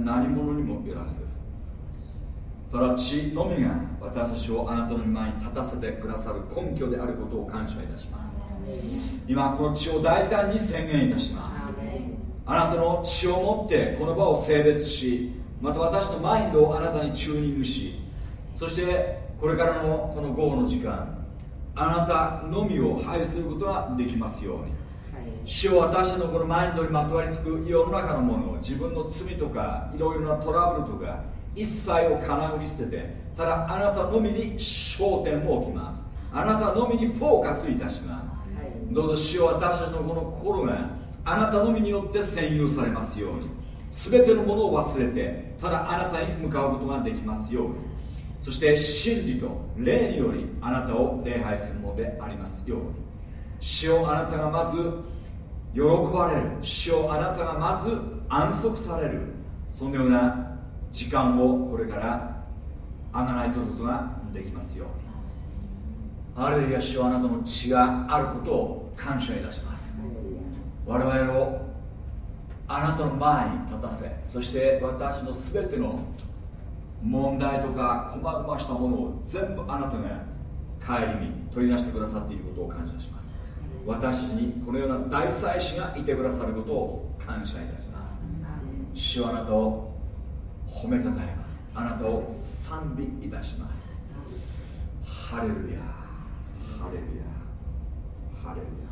何者にもよらずただ血のみが私たちをあなたの前に立たせてくださる根拠であることを感謝いたします。今この血を大胆に宣言いたします。あなたの血を持ってこの場を性別しまた私のマインドをあなたにチューニングしそしてこれからのこの午後の時間あなたのみを拝することができますように。主を私のこのマインドにまとわりつく世の中のもの自分の罪とかいろいろなトラブルとか一切をかなぐり捨ててただあなたのみに焦点を置きます。あなたのみにフォーカスいたします、はい、どうぞ主を私たちのこの心があなたのみによって占有されますように全てのものを忘れてただあなたに向かうことができますように。そして真理と霊によりあなたを礼拝するものでありますように。主をあなたがまず喜ばれる。主をあなたがまず安息される。そのような時間をこれからあがないとることができますように。あるいは主はあなたの血があることを感謝いたします。我々をあなたの前に立たせそして私の全ての問題とか細々したものを全部あなたが帰りに取り出してくださっていることを感謝します。私にこのような大祭司がいてくださることを感謝いたします。主はあなたを褒めたたえます。あなたを賛美いたします。ハレルヤ。ハレルヤ。ハレルヤ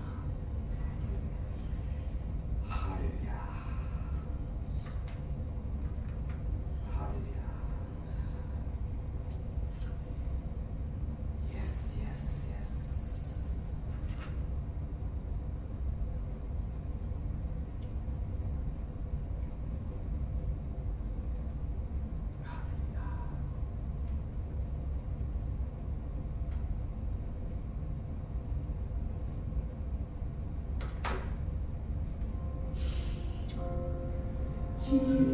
you.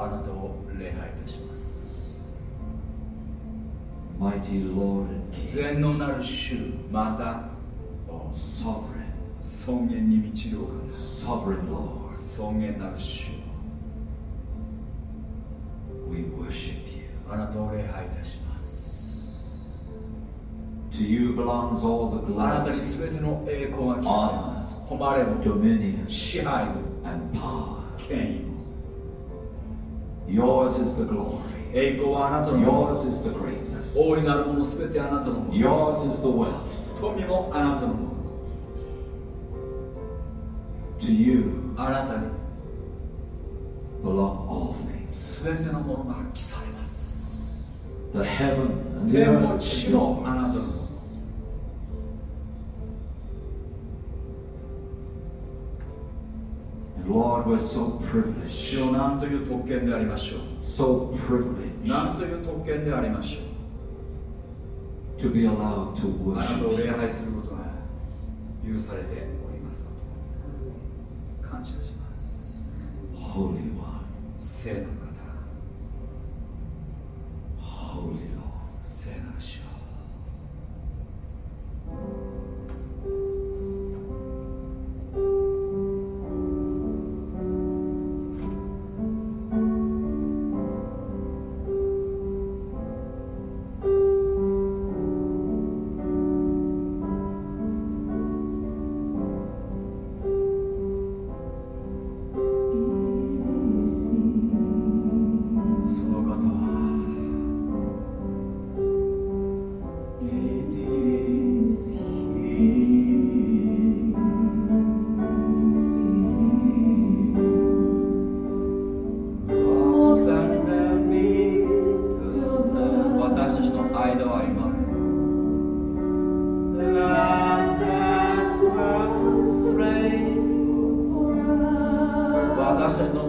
あなたを礼拝いたします。全お方。尊厳なる主。We worship you. あなたを礼拝いたします。To you belongs all the あなたにすべての栄光が Yours is the glory. 栄光はあなたのもの Yours is the greatness. 大いなるもの全てあなたのもの Yours is the wealth. 富もあなたのもの To you あなたに belong all things. 全てのものが発揮されます The heaven and the 天も earth 地もあなたの.もの Lord, we're so privileged, 主を何という特権でありましょう so privileged 何という特権でありましょ to be allowed to うあなたを worship 礼.拝することが許されております感謝します Holy One, 聖なる方 Holy Lord. 聖なる主よ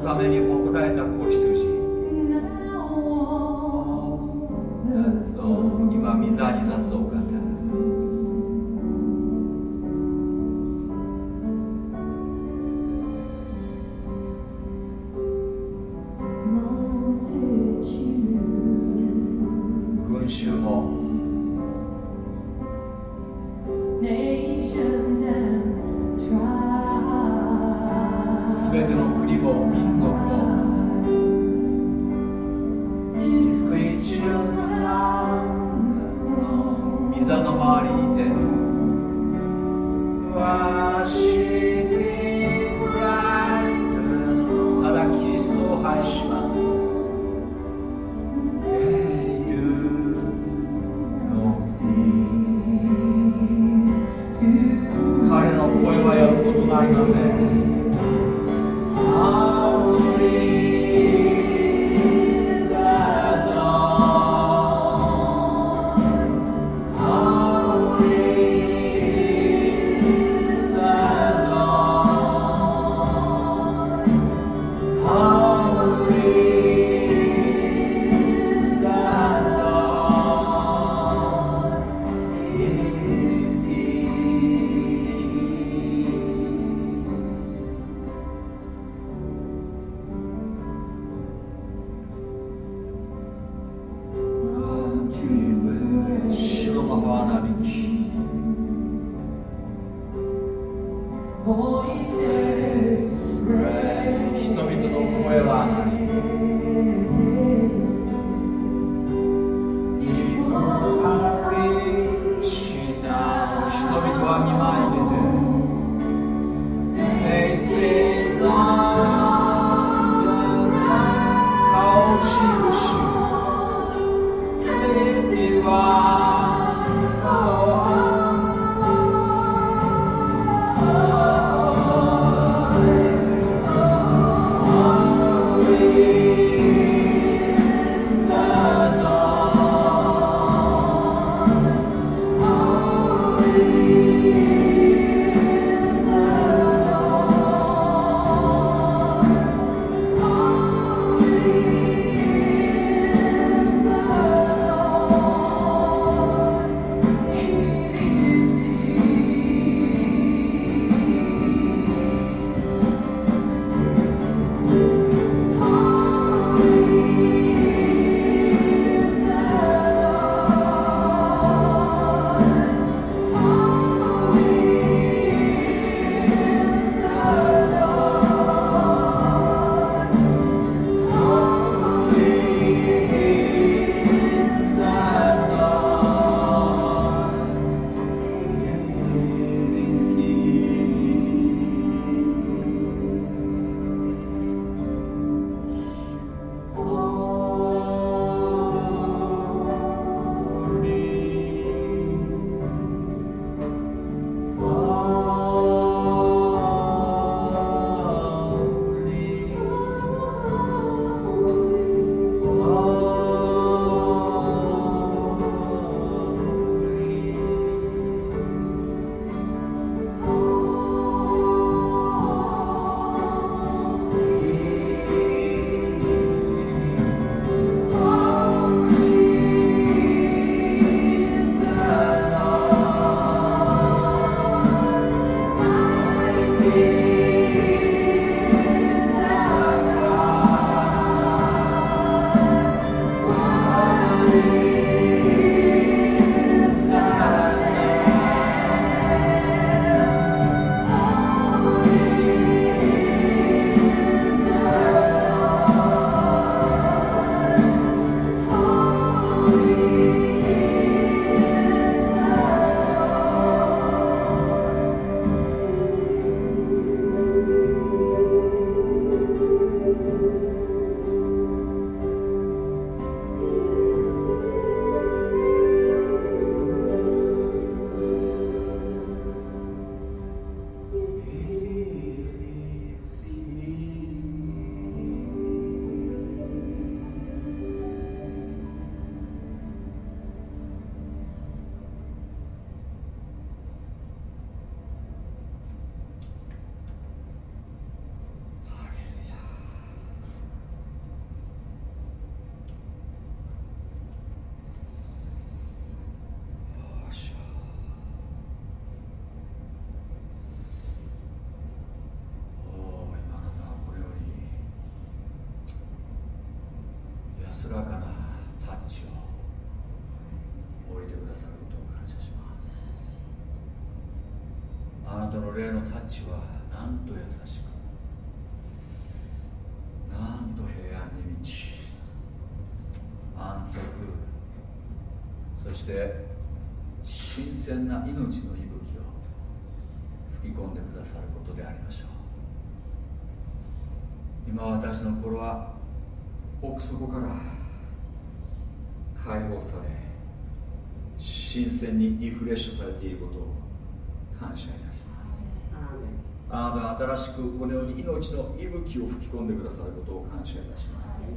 ために誇られた子羊鮮な命の息吹を吹き込んでくださることでありましょう今私の心は奥底から解放され新鮮にリフレッシュされていることを感謝いたします。あなたが新しくこのように命の息吹を吹き込んでくださることを感謝いたします。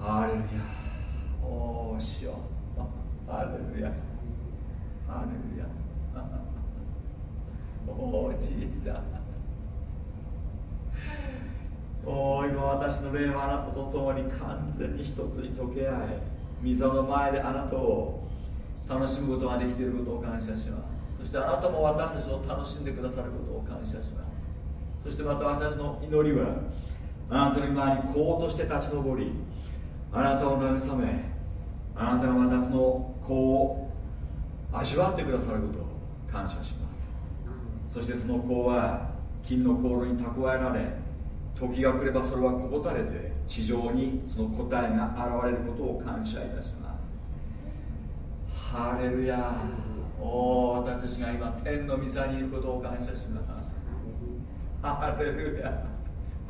ハレルヤ。おーしよハレルヤハレルヤおージーザおー今私の霊はあなたと共に完全に一つに溶け合い溝の前であなたを楽しむことができていることを感謝します。そしてあなたも私たちを楽しんでくださることを感謝します。そしてまた私たちの祈りはあなたの前にこうとして立ち上りあなたを慰めあなたが私の子を味わってくださることを感謝します。そしてその子は金の香炉に蓄えられ時が来ればそれはこぼたれて地上にその答えが現れることを感謝いたします。ハレルヤおお私たちが今天の御座にいることを感謝します。ハレルヤ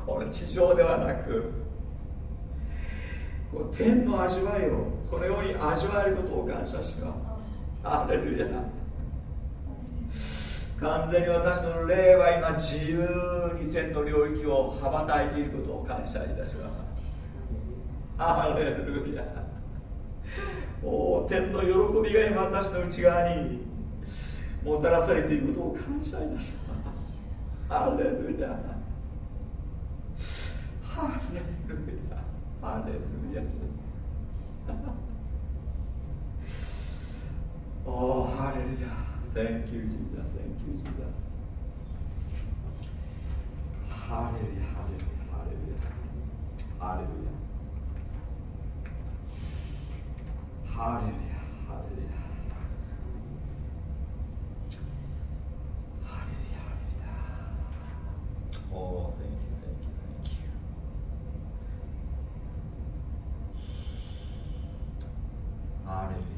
これ地上ではなくこう天の味わいをこのように味わえることを感謝しますハレルヤ。完全に私の霊は今自由に天の領域を羽ばたいていることを感謝いたします。ハレルヤ。お天の喜びが今私の内側にもたらされていることを感謝いたします。ハレルヤ。ハレルヤハレルヤおおハレルヤ Thank you Jesus Thank you Jesus ハレルヤハレルヤハレルヤハレルヤハレルヤハレルヤハレルヤハレルヤおお Thank you thank you. ハレ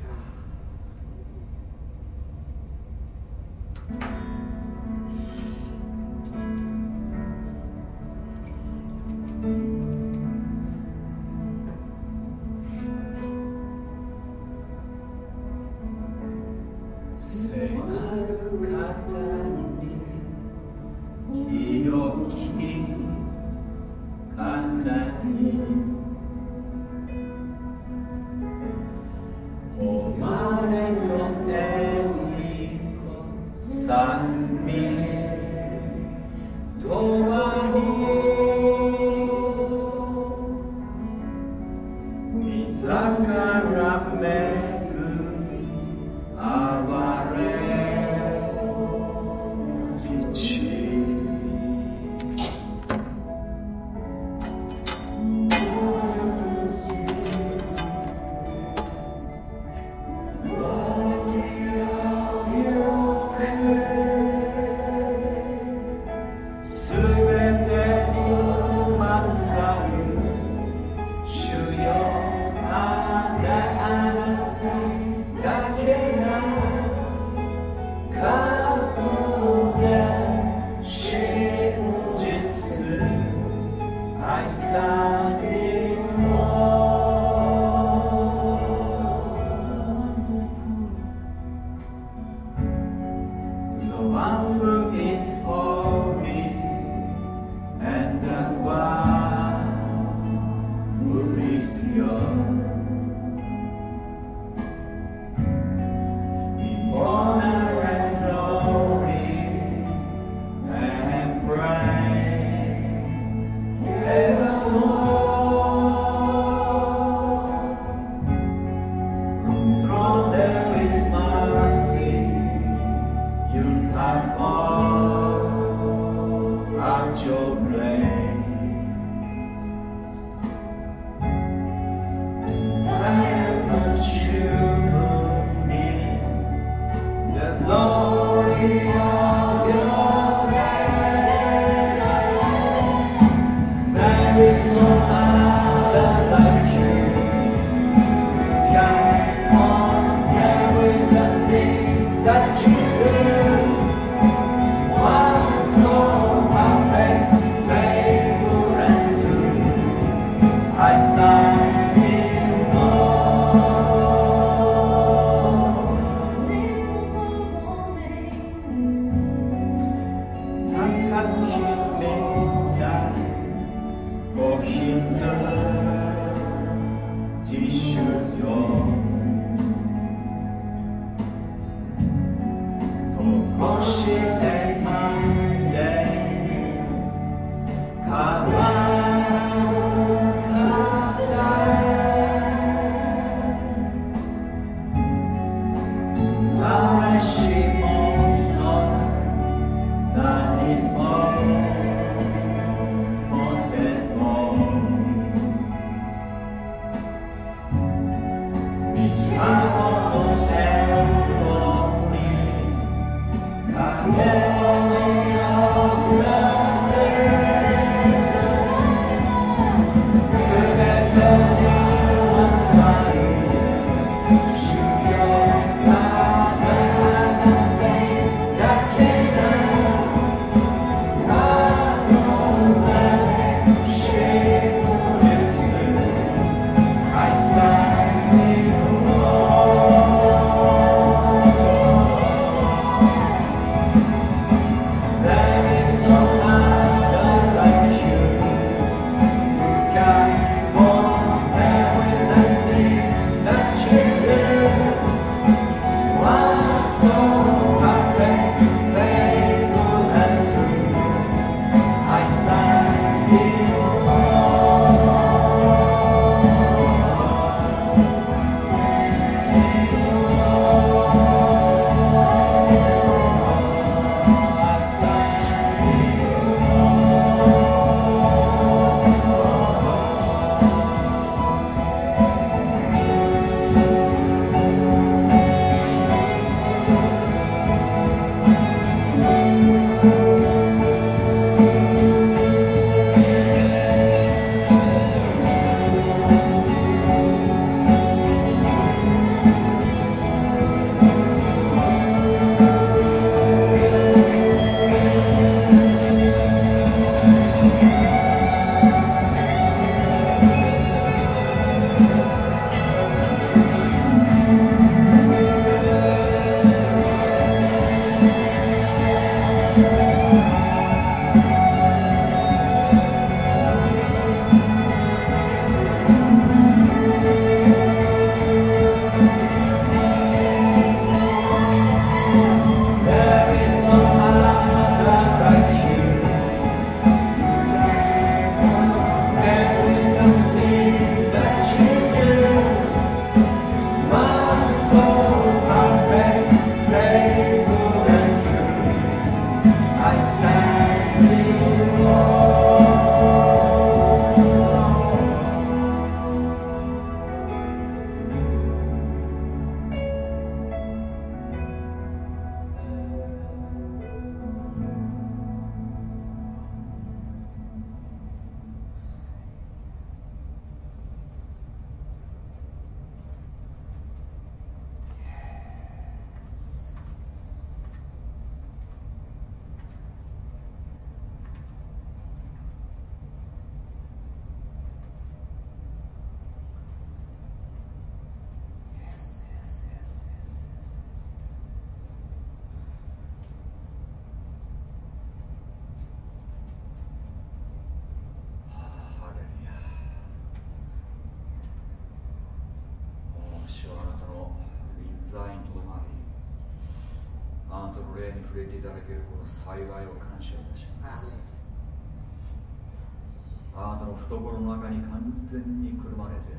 全にくるまれて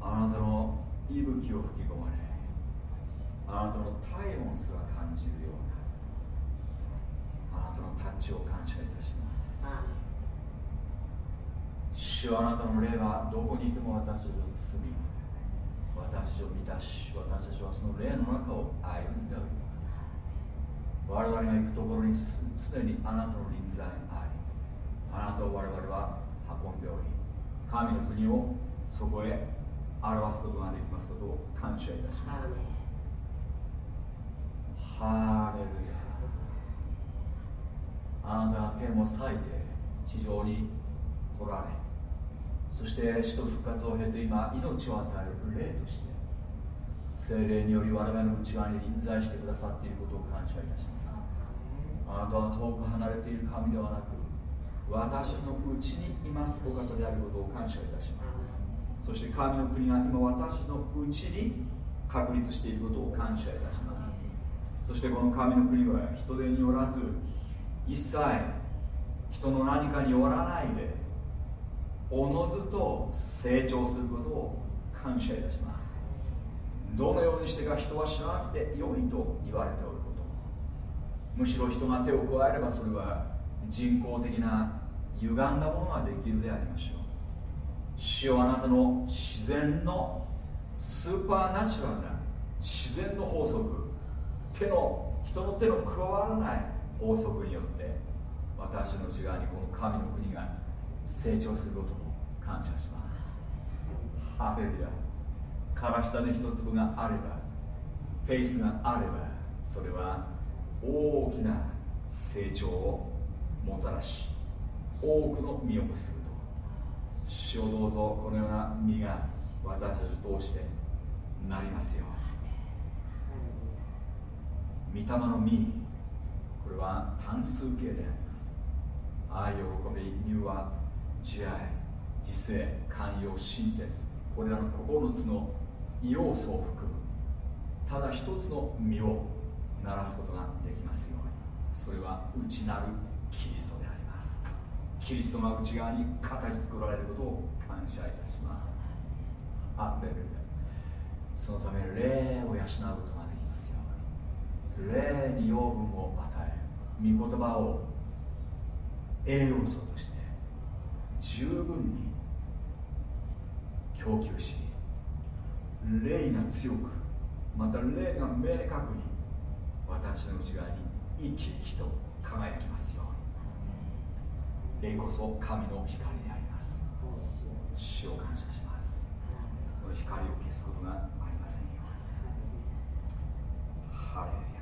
あなたの息吹を吹き込まれあなたの体温すら感じるようなあなたのタッチを感謝いたします。主はあなたの霊はどこにいても私たちを包み私たちを満たし私たちはその霊の中を歩んでおります。我々が行くところにすでにあなたの臨在ありあなたを我々はんでおり神の国をそこへ表すことができますことを感謝いたします。ハレルヤ。あなたが天を裂いて地上に来られそして死と復活を経て今命を与える霊として精霊により我々の内側に臨在してくださっていることを感謝いたします。あなたは遠く離れている神ではなく私のうちにいますお方であることを感謝いたします。そして神の国が今私のうちに確立していることを感謝いたします。そしてこの神の国は人手によらず一切人の何かによらないでおのずと成長することを感謝いたします。どのようにしてか人は知らなくて良いと言われておること。むしろ人が手を加えればそれは人工的な歪んだものができるでありましょう。主よあなたの自然のスーパーナチュラルな自然の法則。手の人の手の加わらない法則によって私の内側にこの神の国が成長することを感謝します。ハレルヤ。からしたね一粒があればフェイスがあればそれは大きな成長をもたらし多くの実を結ぶと。主をどうぞこのような実が私たちを通してなりますよ。御霊の実これは単数形であります。愛喜び柔和慈愛自制寛容親切これらの9つの要素を含むただ一つの実をならすことができますように。それは内なるキリストであります。キリストが内側に形作られることを感謝いたします。ハレルヤそのため霊を養うことができますように。霊に養分を与え御言葉を栄養素として十分に供給し霊が強くまた霊が明確に私の内側に生き生きと輝きますように。霊こそ神の光であります。主を感謝します。この光を消すことがありませんよハレル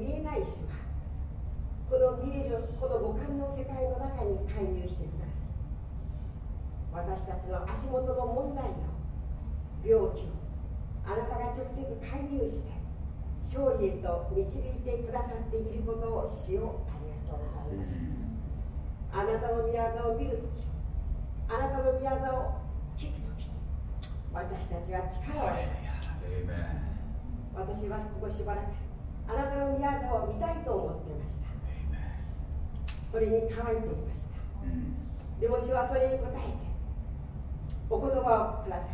見えない主はこの見えるこの五感の世界の中に介入してくださり私たちの足元の問題を病気をあなたが直接介入して勝利へと導いてくださっていることを主よありがとうございます。あなたの御業を見るときあなたの御業を聞くとき私たちは力を得ます。私はここしばらくの御業を見たいと思っていました。それに乾いていました。でも主はそれに応えてお言葉をください。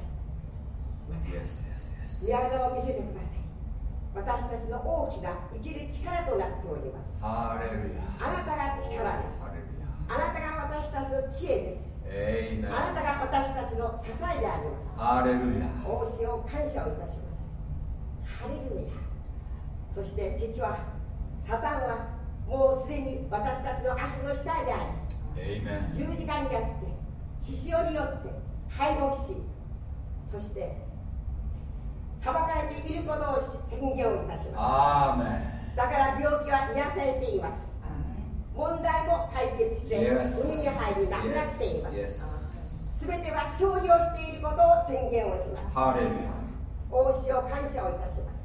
また.御業を見せてください。私たちの大きな生きる力となっております。ハレルヤ。あなたが力です。ハレルヤ。あなたが私たちの知恵です。あなたが私たちの支えであります。ハレルヤ。王子を感謝をいたします。ハレルヤそして敵はサタンはもうすでに私たちの足の下であり。十字架にやって血潮によって敗北しそして裁かれていることをし宣言をいたしまアーメすだから病気は癒されています問題も解決して Yes. 海に入りなくなっています Yes. すべては勝利をしていることを宣言をしますハレルヤ。王子を感謝をいたします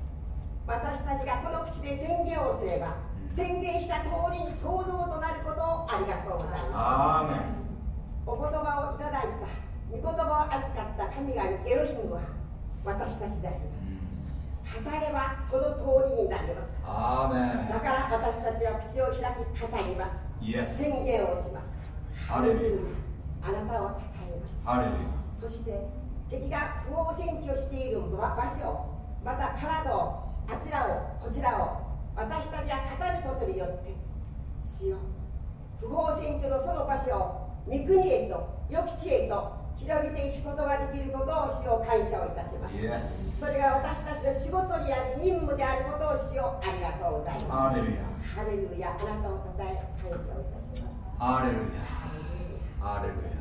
私たちがこの口で宣言をすれば宣言した通りに創造となることをありがとうございます。お言葉をいただいた御言葉を預かった神々エロヒムは私たちであります。語ればその通りになります。だから私たちは口を開き語ります。宣言をします。ハレルヤ。あなたを称えます。ハレルヤ。そして敵が不法占拠している場場所また体をあちらをこちらを私たちが語ることによって主よ不法占拠のその場所を御国へと良き地へと広げていくことができることを主を感謝をいたします。それが私たちの仕事にあり任務であることを主よありがとうございます。ハレルヤ。ハレルヤ。あなたをたたえ感謝をいたします。ハレルヤ。ハレルヤ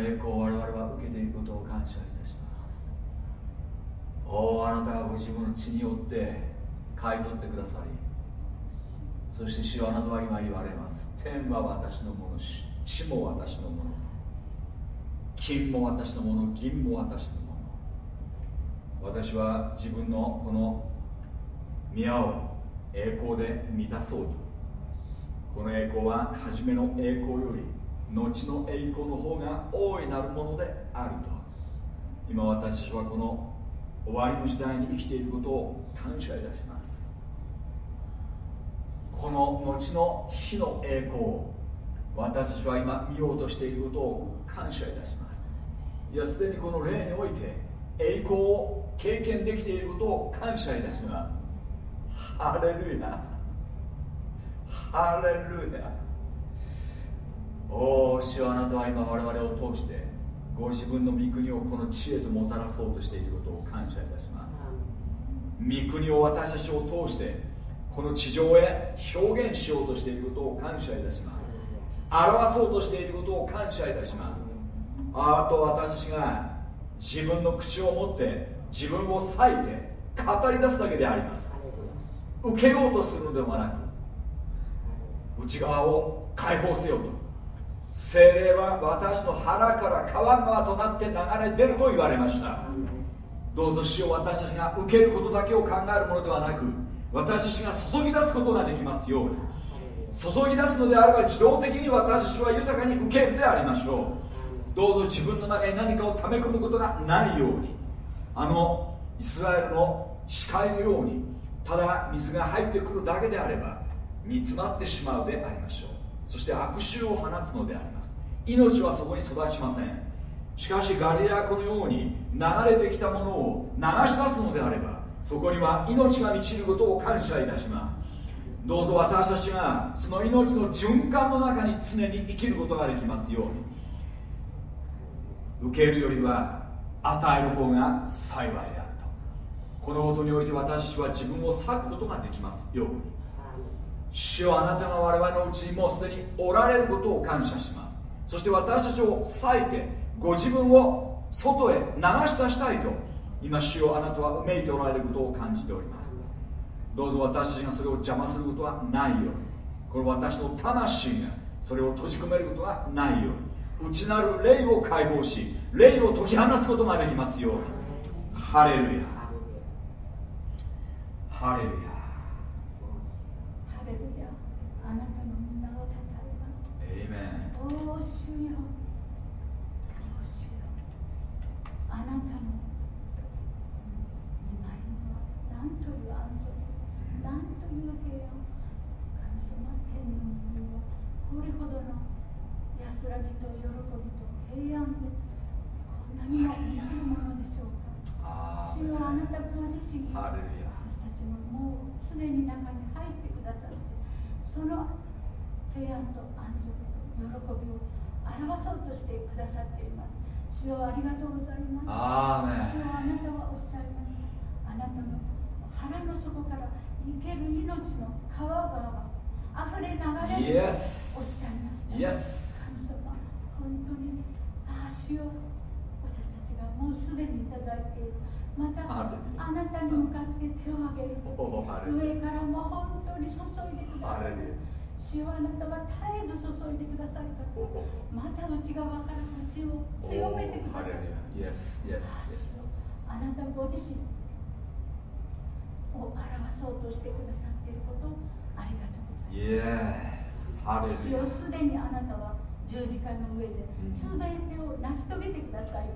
の栄光を我々は受けていることを感謝いたします。おーあなたがご自分の血によって買い取ってくださりそして主よあなたは今言われます。天は私のものし地も私のもの金も私のもの銀も私のもの。私は自分のこの宮を栄光で満たそうと。この栄光は初めの栄光より後の栄光の方が大いなるものであると。今私はこの終わりの時代に生きていることを感謝いたします。この後の日の栄光を私たちは今見ようとしていることを感謝いたします。いやすでにこの例において栄光を経験できていることを感謝いたします。ハレルヤ。ハレルヤ。おお主はあなたは今我々を通してご自分の御国をこの地へともたらそうとしていることを感謝いたします。御国を私たちを通してこの地上へ表現しようとしていることを感謝いたします。表そうとしていることを感謝いたします。あと私たちが自分の口を持って自分を裂いて語り出すだけであります。受けようとするのではなく内側を解放せよと。精霊は私の腹から川川となって流れ出ると言われました。どうぞ死を私たちが受けることだけを考えるものではなく私たちが注ぎ出すことができますように。注ぎ出すのであれば自動的に私たちは豊かに受けるでありましょう。どうぞ自分の中に何かを溜め込むことがないように。あのイスラエルの視界のようにただ水が入ってくるだけであれば煮詰まってしまうでありましょう。そして悪臭を放つのであります。命はそこに育ちません。しかしガリラ湖のように流れてきたものを流し出すのであればそこには命が満ちることを感謝いたします。どうぞ私たちがその命の循環の中に常に生きることができますように。受けるよりは与える方が幸いであると。このことにおいて私たちは自分を裂くことができますように。主よあなたが我々のうちにもうすでにおられることを感謝します。そして私たちを裂いてご自分を外へ流し出したいと今主よあなたはめいておられることを感じております。どうぞ私たちがそれを邪魔することはないようにこの私の魂がそれを閉じ込めることがないように内なる霊を解放し霊を解き放つことができますように。ハレルヤ。ハレルヤハレルヤあなたの皆をたたえますエイメンおお主よお主よあなたの見舞いには何という安息何という平安神様天の御はこれほどの安らぎと喜びと平安でこんなにも満ちるものでしょうか主よあなたご自身が私たちのもうすでに中に入ってくださってその平安と喜びを表そうとしてくださっています。主よありがとうございます。主よあなたはおっしゃいました。あなたの腹の底から生ける命の川が溢れ流れるとおっしゃいました。Yes 神様本当にああ主よ私たちがもうすでにいただいている。またあなたに向かって手を挙げる。上からも本当に注いでください主よあなたは絶えず注いでくださるから。また内側から口を強めてくださる Yes, yes, yes. あなたご自身を表そうとしてくださっていることをありがとうございます。Yes. 主よすでにあなたは十字架の上でうん。全てを成し遂げてください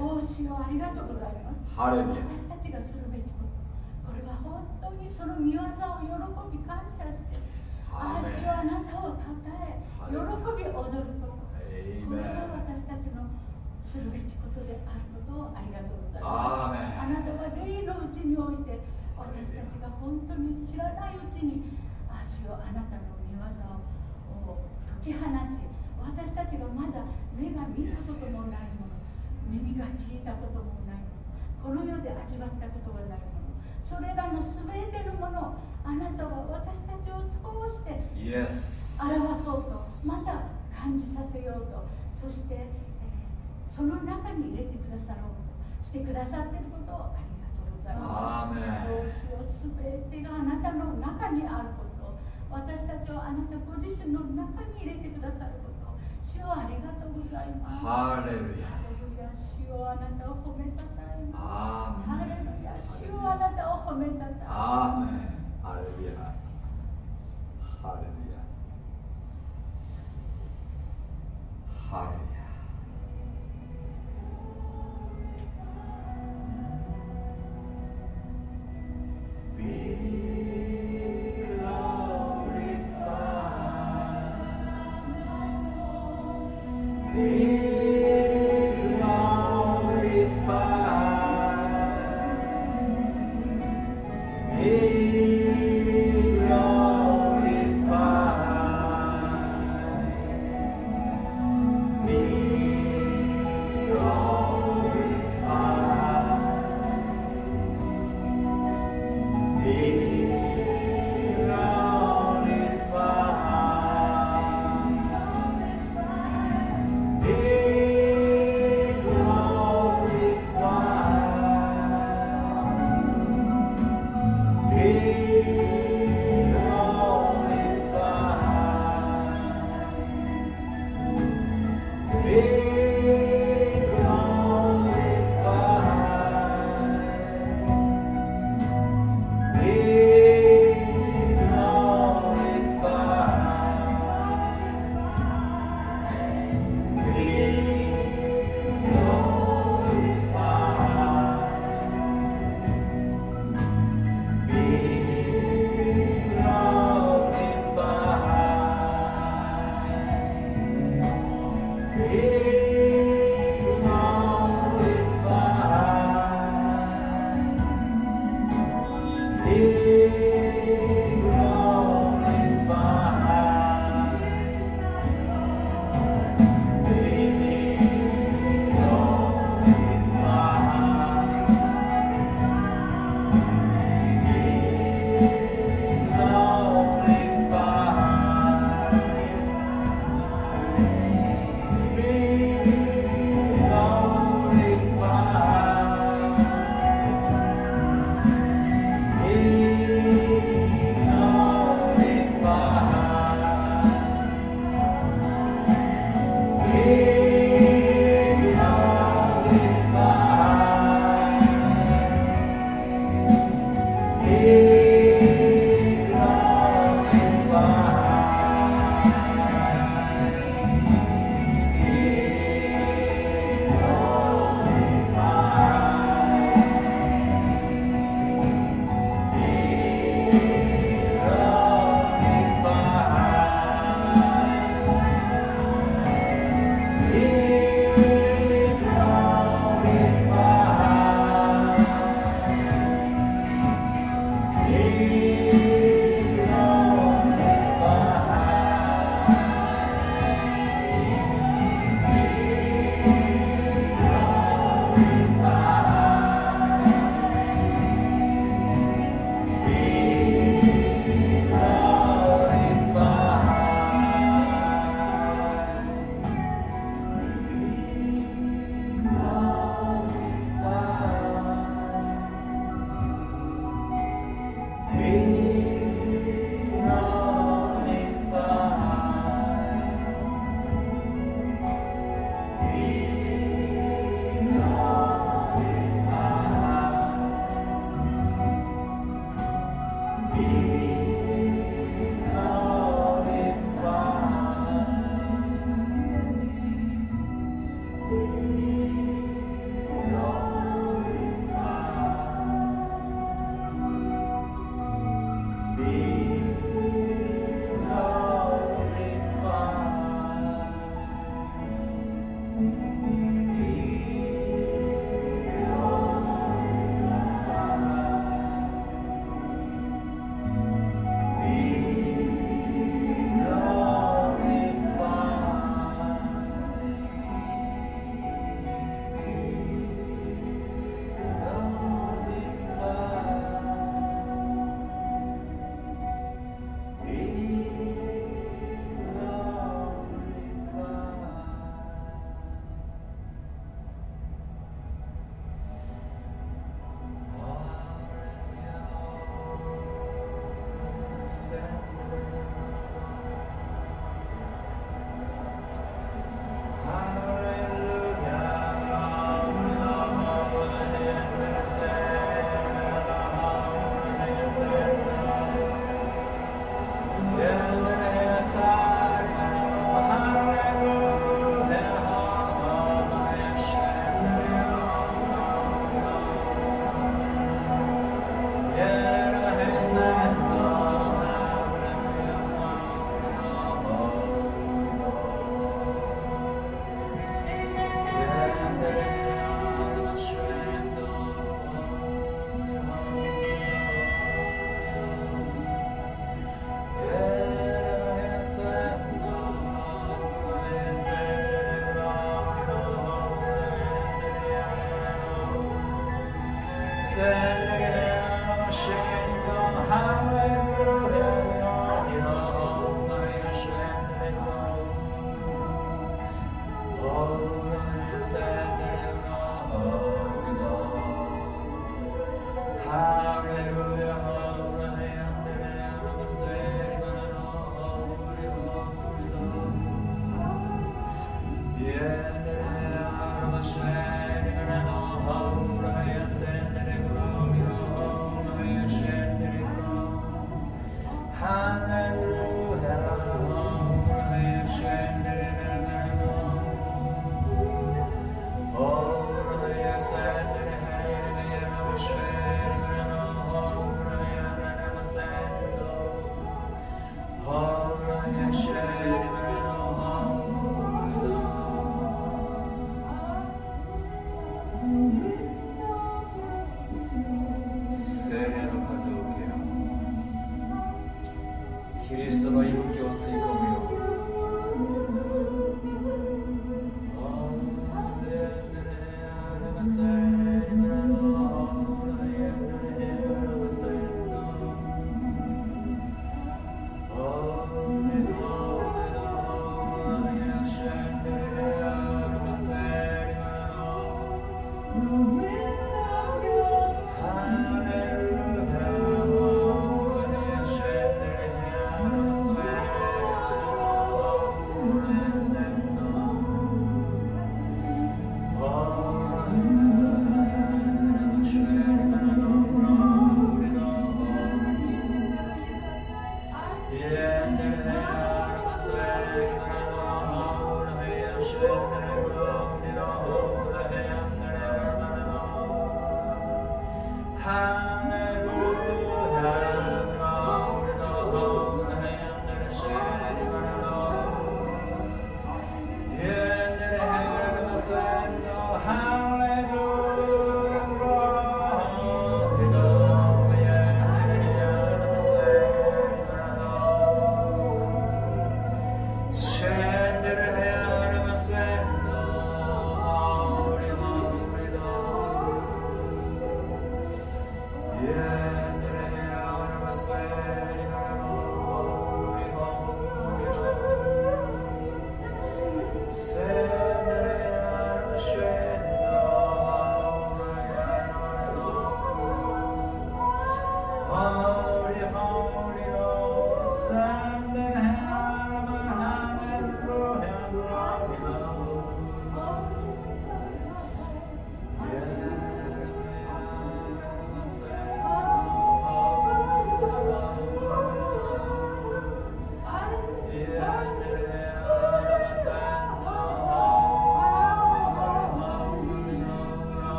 お主よありがとうございます。私たちがするべきこと、これは本当にその見業を喜び感謝して、あ主よあなたをたたえ、喜び踊ること。これがン私たちのするべきことであることをありがとうございアます。あなたは霊のうちにおいて私たちが本当に知らないうちに足をあなたの見業を解き放ち私たちがまだ目が見たこともないもの耳が聞いたこともないものこの世で味わったことがないものそれらの全てのものをあなたは私たちを通して.表そうとまた感じさせようとそして、えーその中に入れてくださろうとしてくださっていることをありがとうございますどうしよう全てがあなたの中にあること私たちをあなたご自身の中に入れてくださること主よありがとうございますハレルヤ。主よあなたを褒めたたえますハレルン。ヤ主よあなたを褒めたたえます Aleluya. Aleluya. Aleluya.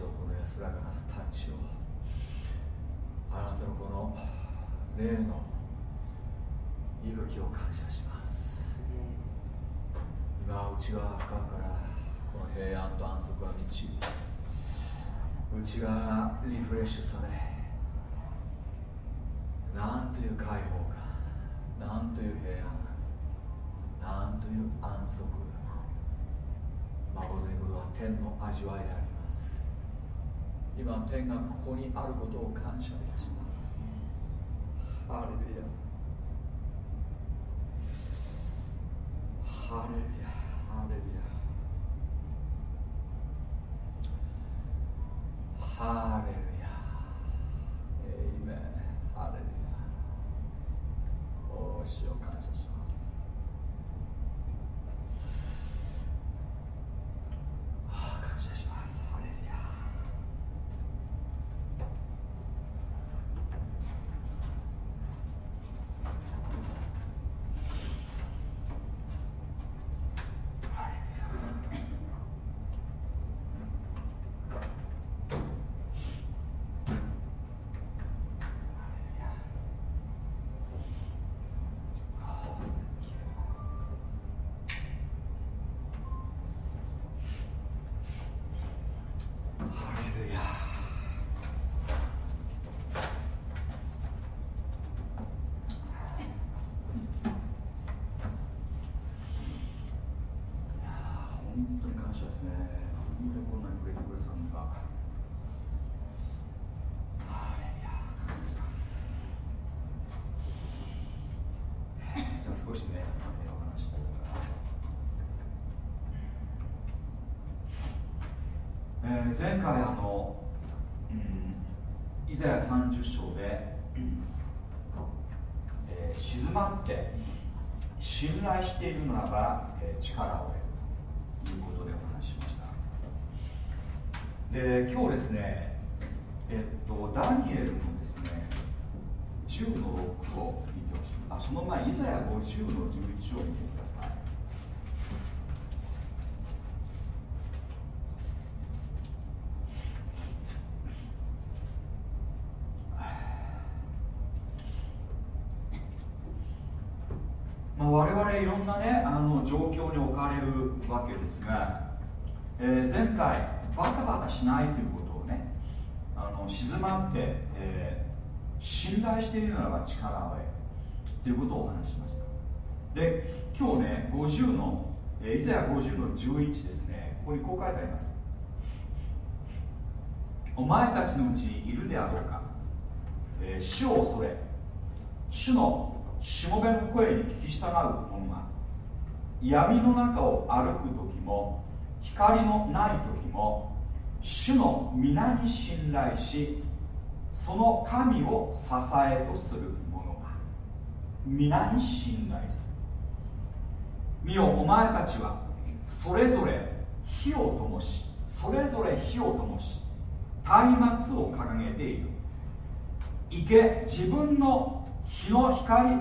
よこの安らかなタッチをあなたのこの霊の息吹を感謝します。今内側深くからこの平安と安息が満ち内側がリフレッシュされなんという解放感なんという平安なんという安息誠にこれは天の味わいであります。今天がここにあることを感謝いたしますルヤハレルヤハレルヤハレルヤエイメンハレルヤおー主を感謝しますああ感謝しますハレルヤハレルヤハレルヤいやー本当に感謝ですねなんでこんなに触れてくれたのかハレルヤ感謝します。じゃあ少しねお話ししたいと思います。えー前回あの、うん、イザヤ30章で、えー静まって信頼しているならば、えー力を得るということでお話ししましたで今日ですねえっとダニエルのですね10の6を見てほしい。あその前イザヤ50の11を見てください。まあ、我々いろんなねあの状況に置かれるわけですが、えー前回バタバタしないということをねあの静まって、えー信頼しているならば力を得る。ということをお話ししました。で今日ね50の、えーイザヤ50の11ですねここにこう書いてあります。お前たちのうちにいるであろうか、えー主を恐れ。主のしもべの声に聞き従う者が闇の中を歩く時も光のない時も主の皆に信頼しその神を支えとする者が。皆に信頼する。見よお前たちはそれぞれ火を灯しそれぞれ火を灯し松明を掲げている。行け自分の火の光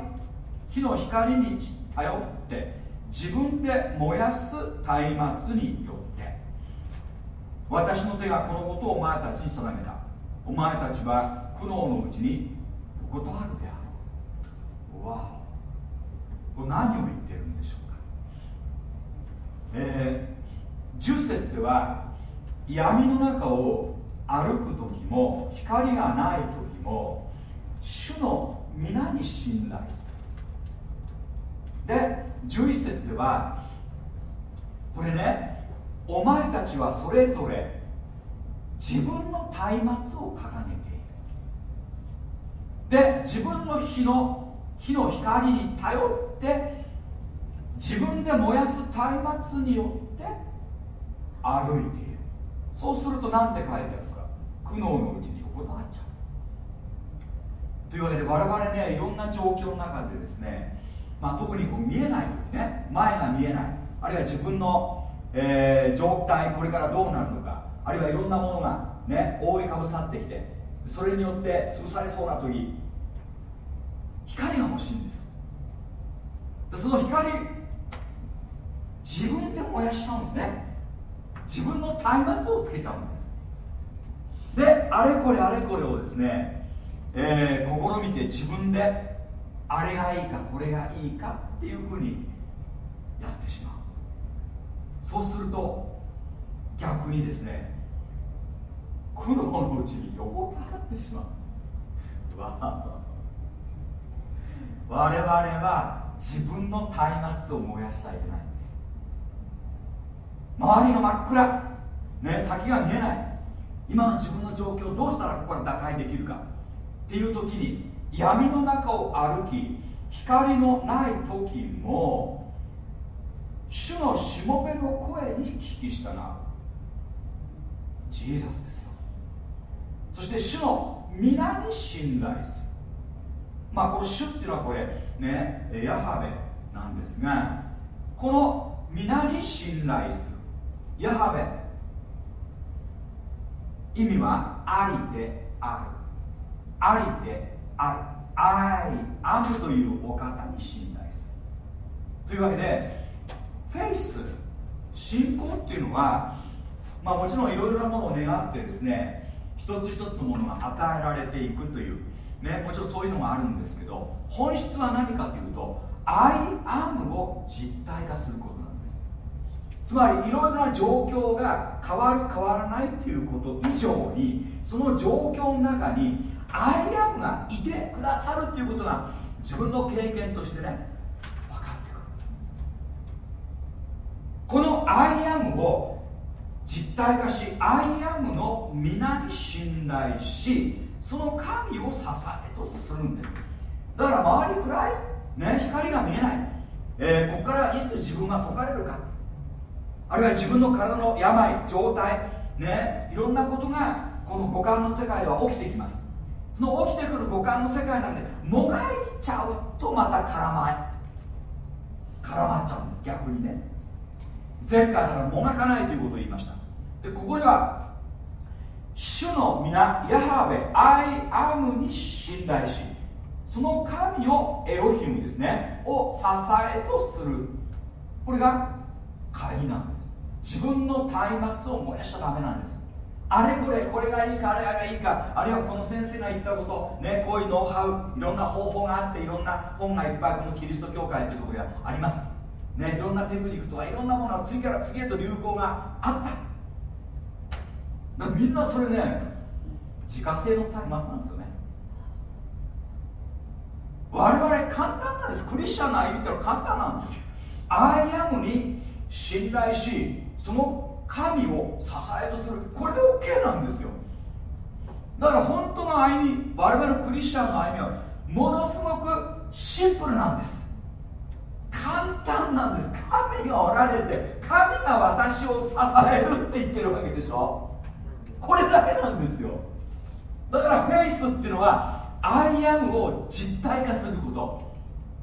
火の光に頼って自分で燃やす松明によ私の手がこのことをお前たちに定めた。お前たちは苦悩のうちに横たわるであろう。わお。これ何を言ってるんでしょうか。えー10節では闇の中を歩く時も光がない時も主の皆に信頼する。で11節ではこれねお前たちはそれぞれ自分の松明を掲げている。で自分の火の火の光に頼って自分で燃やす松明によって歩いている。そうすると何て書いてあるか。苦悩のうちに横たわっちゃう。というわけで我々ねいろんな状況の中でですね、まあ、特にこう見えない時ね前が見えない。あるいは自分の、えー状態これからどうなるのかあるいはいろんなものがね覆いかぶさってきてそれによって潰されそうな時光が欲しいんです。でその光自分で燃やしちゃうんですね。自分の松明をつけちゃうんです。であれこれあれこれをですね、えー試みて自分であれがいいかこれがいいかっていうふうにやってしまう。そうすると逆にですね苦労のうちに横たわってしまう。わ 我々は自分の松明を燃やしちゃいけないんです。周りが真っ暗、ね、先が見えない。今の自分の状況どうしたらここから打開できるか。っていう時に闇の中を歩き光のない時も主のしもべの声に聞き従う。ジーザスですよ。そして主の皆に信頼する。まあこの主っていうのはこれねヤハベなんですがこの皆に信頼する。ヤハベ。意味はありである。ありである。愛アムというお方に信頼する。というわけでフェイス信仰っていうのはまあもちろんいろいろなものを願ってですね一つ一つのものが与えられていくというねもちろんそういうのがあるんですけど本質は何かというと I am を実体化することなんです。つまりいろいろな状況が変わる変わらないっていうこと以上にその状況の中に I am がいてくださるっていうことが自分の経験としてね分かってくるこの I am を実体化しアイアムの皆に信頼しその神を支えとするんです。だから周り暗い、ね、光が見えない、えーここからいつ自分が解かれるか。あるいは自分の体の病状態。ねいろんなことがこの五感の世界では起きてきます。その起きてくる五感の世界の中でもがいちゃうとまた絡ま絡まっちゃうんです。逆にね。前回からもがかないということを言いました。でここには主の皆ヤハベアイアムに信頼しその神をエロヒムですねを支えとする。これが鍵なんです。自分の松明を燃やしちゃダメなんです。あれこれこれがいいかあれがいいかあるいはこの先生が言ったことねこういうノウハウいろんな方法があっていろんな本がいっぱいこのキリスト教会というところにはあります。ねいろんなテクニックとかいろんなものが次から次へと流行があった。だからみんなそれね自家製の松明なんですよね。我々簡単なんです。クリスチャンの歩みってのは簡単なんですアイアムに信頼しその神を支えとする。これで OK なんですよ。だから本当の歩み我々のクリスチャンの歩みはものすごくシンプルなんです。簡単なんです。神がおられて神が私を支えるって言ってるわけでしょ。これだけなんですよ。だからフェイスっていうのはアイアムを実体化すること。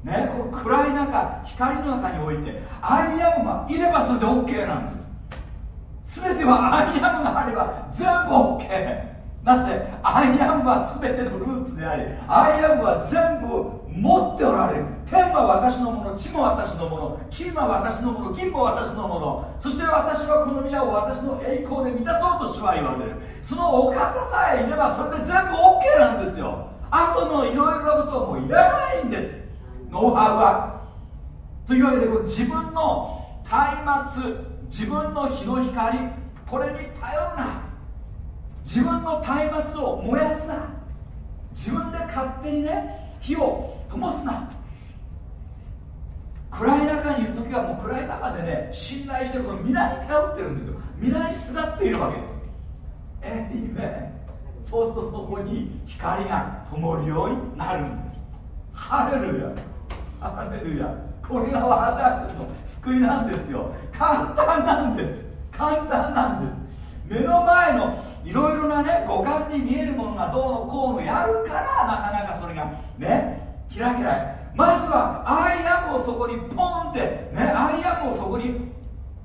ねこの暗い中光の中において I am がいればそれで OK なんです。全ては I am があれば全部 OK なぜ？ I am は全てのルーツであり I am は全部持っておられる。天は私のもの地も私のもの金は私のもの銀も私のもの。そして私はこの宮を私の栄光で満たそうと主は言われる。そのお方さえいればそれで全部 OK なんですよ。あとのいろいろなことはもういらないんです。ノウハウは。というわけで自分の松明自分の日の光これに頼るな。自分の松明を燃やすな。自分で勝手にね火を灯すな。暗い中にいる時はもう暗い中でね信頼してるこの皆に頼ってるんですよ。皆にすがっているわけです。えいめそうするとそこに光が灯るようになるんです。ハレルヤ。ハレルヤ。これが私たちの救いなんですよ。簡単なんです。簡単なんです。目の前のいろいろなね五感に見えるものがどうのこうのやるからなかなかそれがね開けないまずは I am をそこにポンってね I am をそこに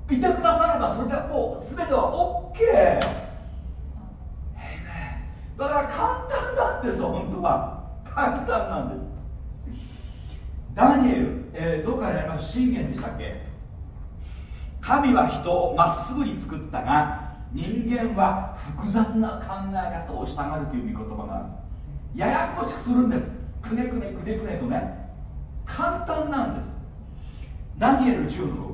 いてくださればそれでもう全ては OK だから簡単なんです本当は。簡単なんです。ダニエル、えーどっかでやりました信玄でしたっけ？神は人をまっすぐに作ったが人間は複雑な考え方を従うという御言葉がある。ややこしくするんです。くねくねくねくねとね。簡単なんです。ダニエル10の6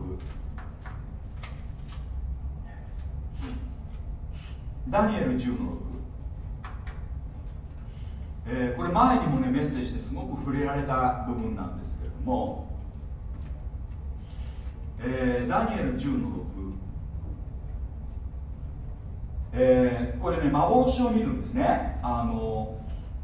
ダニエル10の6えーこれ前にもねメッセージですごく触れられた部分なんですけれども、えーダニエル10の6、えーこれね幻を見るんですね。あの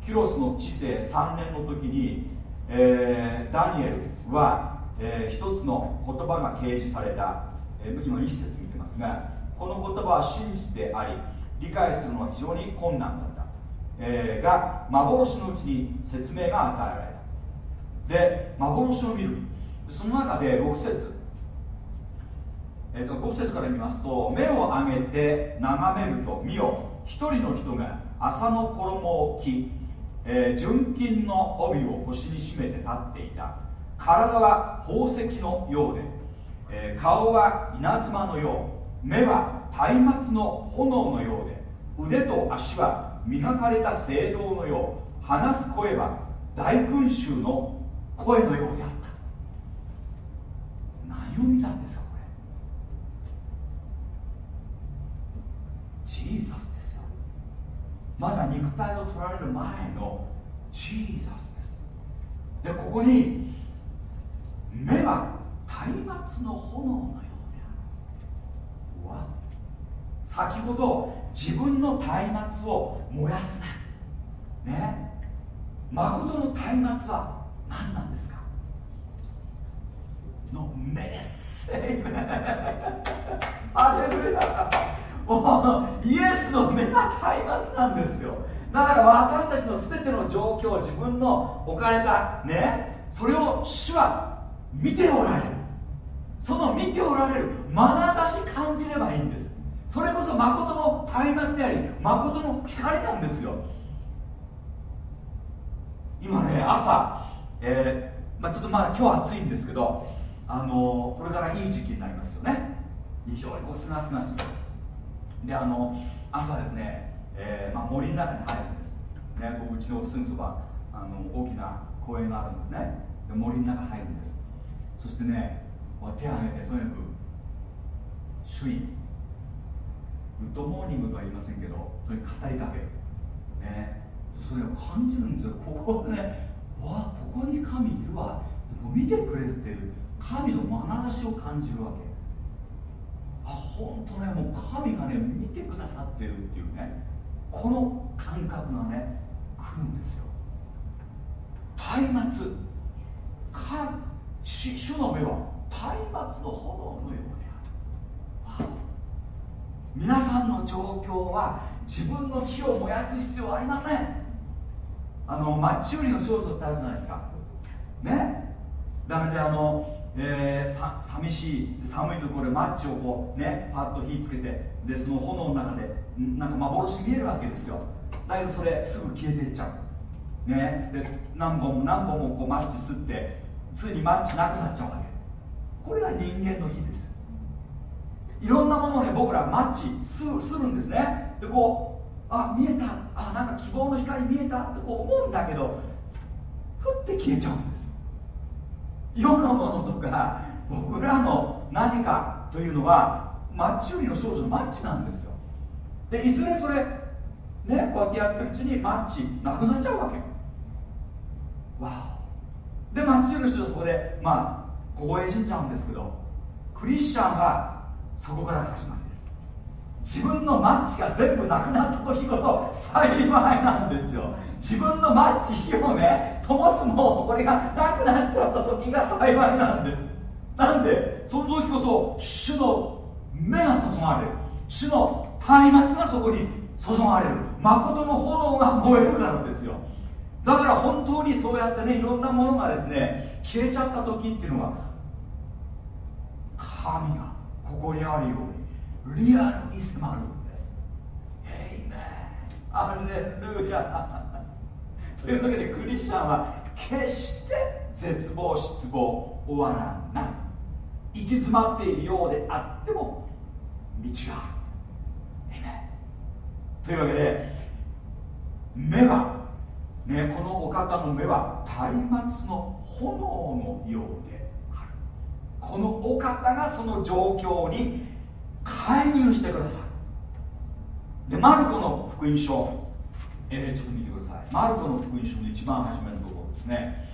キュロスの治世3年の時に、えーダニエルは、えー一つの言葉が掲示された、えー今一節見てますがこの言葉は真実であり理解するのは非常に困難だった。えーが幻のうちに説明が与えられた。で幻を見る。その中で6節、えーと5節から見ますと目を上げて眺めると見よ一人の人が麻の衣を着、えー純金の帯を腰に締めて立っていた。体は宝石のようで、えー顔は稲妻のよう目は松明の炎のようで腕と足は磨かれた聖堂のよう話す声は大群衆の声のようであった。何を見たんですかこれジーザスですよ。まだ肉体を取られる前のジーザスです。でここに目は松明の炎のようである。わ先ほど自分の松明を燃やすな。ね。誠の松明は何なんですか？の目ですアレルヤ。もうイエスの目が松明なんですよ。だから私たちの全ての状況自分の置かれたねそれを主は見ておられる。その見ておられる眼差し感じればいいんです。それこそ誠の松明であり誠の光なんですよ。今ね朝、えーまあ、ちょっとまだ今日は暑いんですけどあのこれからいい時期になりますよね。非常にこうすがすがしいであの朝ですね、えーまあ、森の中に入るんです、ね、僕うちのすぐそばあの大きな公園があるんですね。で森の中入るんです。そしてねこう手を挙げてとにかく主に good morning とは言いませんけどとにかく語りかけ。るねそれを感じるんですよ。ここねわあここに神いるわ。見てくれてる神の眼差しを感じるわけ。あ本当ねもう神がね見てくださってるっていうねこの感覚がね来るんですよ。松明。か主主の目は松明の炎のようである。皆さんの状況は自分の火を燃やす必要はありません。あのマッチ売りの少女ってあるじゃないですか。ね。だからねあの、えーさ寂しい寒いところでマッチをこうねパッと火つけてでその炎の中でんなんか幻見えるわけですよ。だけどそれすぐ消えていっちゃう。ね。で何本も何本もこうマッチ吸ってついにマッチなくなっちゃうわけ。これが人間の火ですいろんなものをね僕らマッチすするんですね。でこうあ見えた。あなんか希望の光見えた。ってこう思うんだけどふって消えちゃうんです世のものとか僕らの何かというのはマッチ売りの少女のマッチなんですよ。でいずれそれねこうやってやってるうちにマッチなくなっちゃうわけ。わお。でマッチ主はそこでまあ凍え死んじゃうんですけどクリスチャンはそこから始まりです。自分のマッチが全部なくなった時こそ幸いなんですよ。自分のマッチ火をね灯すもうこれがなくなっちゃった時が幸いなんです。なんでその時こそ主の目が注がれる。主の松明がそこに注がれる。誠の炎が燃えるからですよ。だから本当にそうやってねいろんなものがですね消えちゃった時っていうのは神がここにあるようにリアルに迫るんです。エイメンアレルヤというわけでクリスチャンは決して絶望失望終わらない。行き詰まっているようであっても道がある。というわけで目はね、このお方の目は松明の炎のようである。このお方がその状況に介入してくださいでマルコの福音書、えー、ちょっと見てください。マルコの福音書の一番初めのところですね。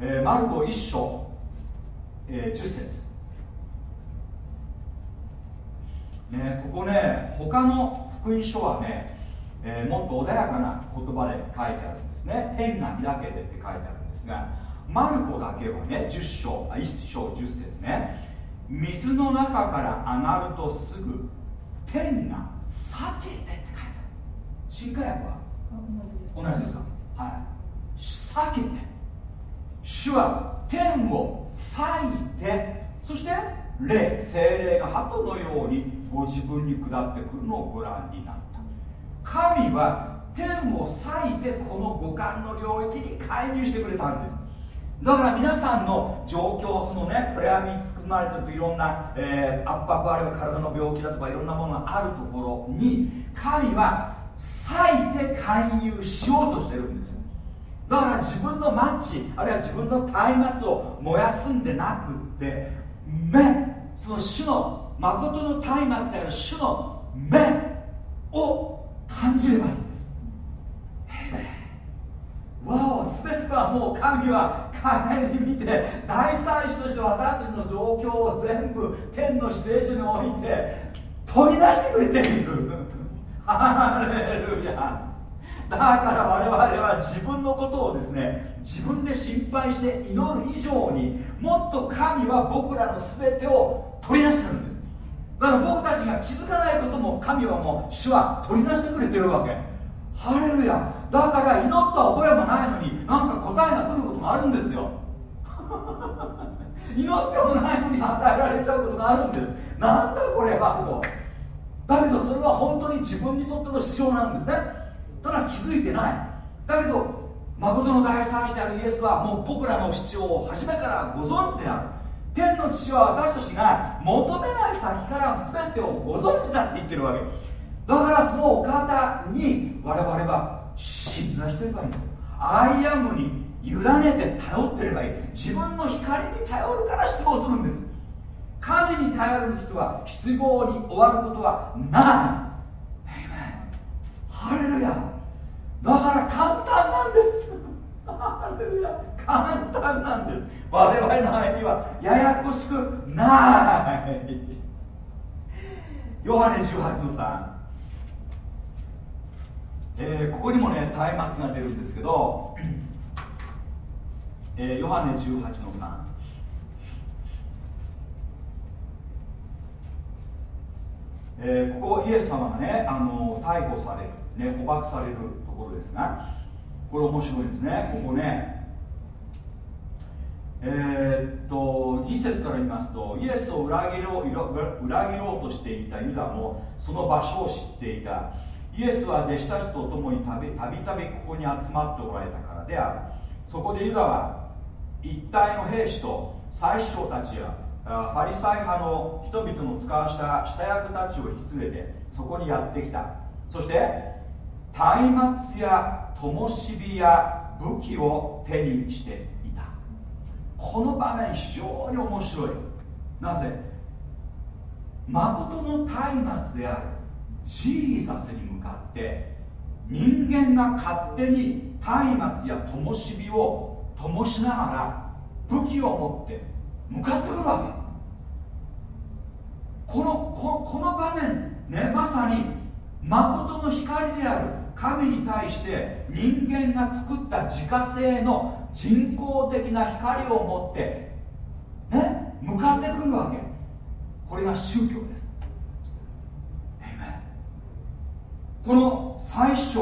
えー、マルコ一章、えー、10節。ね、ここね他の福音書はね、えー、もっと穏やかな言葉で書いてあるんですね。天が開けてって書いてあるんですがマルコだけはね10章あ1章10節ね。水の中から上がるとすぐ天が裂けてって書いてある。新化訳は？同じです。か？はい。裂けて主は天を裂いてそして霊精霊が鳩のようにご自分に下ってくるのをご覧になった。神は天を裂いてこの五感の領域に介入してくれたんですだから皆さんの状況そのねプレアに包まれてるといろんな、えー、圧迫あるいは体の病気だとかいろんなものがあるところに神は裂いて介入しようとしてるんですよ。だから自分のマッチあるいは自分の松明を燃やすんでなくって目その主の誠の松明である主の目を感じればいいんです。わお全てはもう神は帰り見て大祭司として私たちの状況を全部天の姿勢所に置いて取り出してくれている。ハレルヤ。だから我々は自分のことをですね自分で心配して祈る以上にもっと神は僕らの全てを取り出してるんです。だから僕たちが気づかないことも神はもう主は取り出してくれてるわけ。ハレルヤ。だから祈った覚えもないのになんか答えが来ることもあるんですよ。祈ってもないのに与えられちゃうことがあるんです。なんだこれはと。だけどそれは本当に自分にとっての必要なんですね。ただ気づいてない。だけど誠の大祭司であるイエスはもう僕らの必要を初めからご存知である。天の父は私たちが求めない先から全てをご存知だって言ってるわけ。だからそのお方に我々は信頼してればいいんですよ。アイアムに委ねて頼ってればいい。自分の光に頼るから失望するんです。神に頼る人は失望に終わることはない。ハレルヤ。だから簡単なんです。ハレルヤ。簡単なんです。我々の間にはややこしくない。ヨハネ18の3、えー、ここにもね松明が出るんですけど、えー、ヨハネ18の3えー、ここイエス様がねあの逮捕される、ね、捕獲されるところですがこれ面白いですね。ここねえー、っと2節から言いますとイエスを裏切ろう裏切ろうとしていたユダもその場所を知っていた。イエスは弟子たちと共にたびたびここに集まっておられたからである。そこでユダは一体の兵士と祭司長たちやファリサイ派の人々の使わした下役たちを引き連れてそこにやってきた。そして松明や灯火や武器を手にしていた。この場面非常に面白い。なぜ？誠の松明である。ジーザスに向かって人間が勝手に松明や灯火を灯しながら武器を持って向かってくるわけ。このここの場面ねまさに誠の光である神に対して人間が作った自家製の人工的な光を持ってね向かってくるわけ。これが宗教です。この最初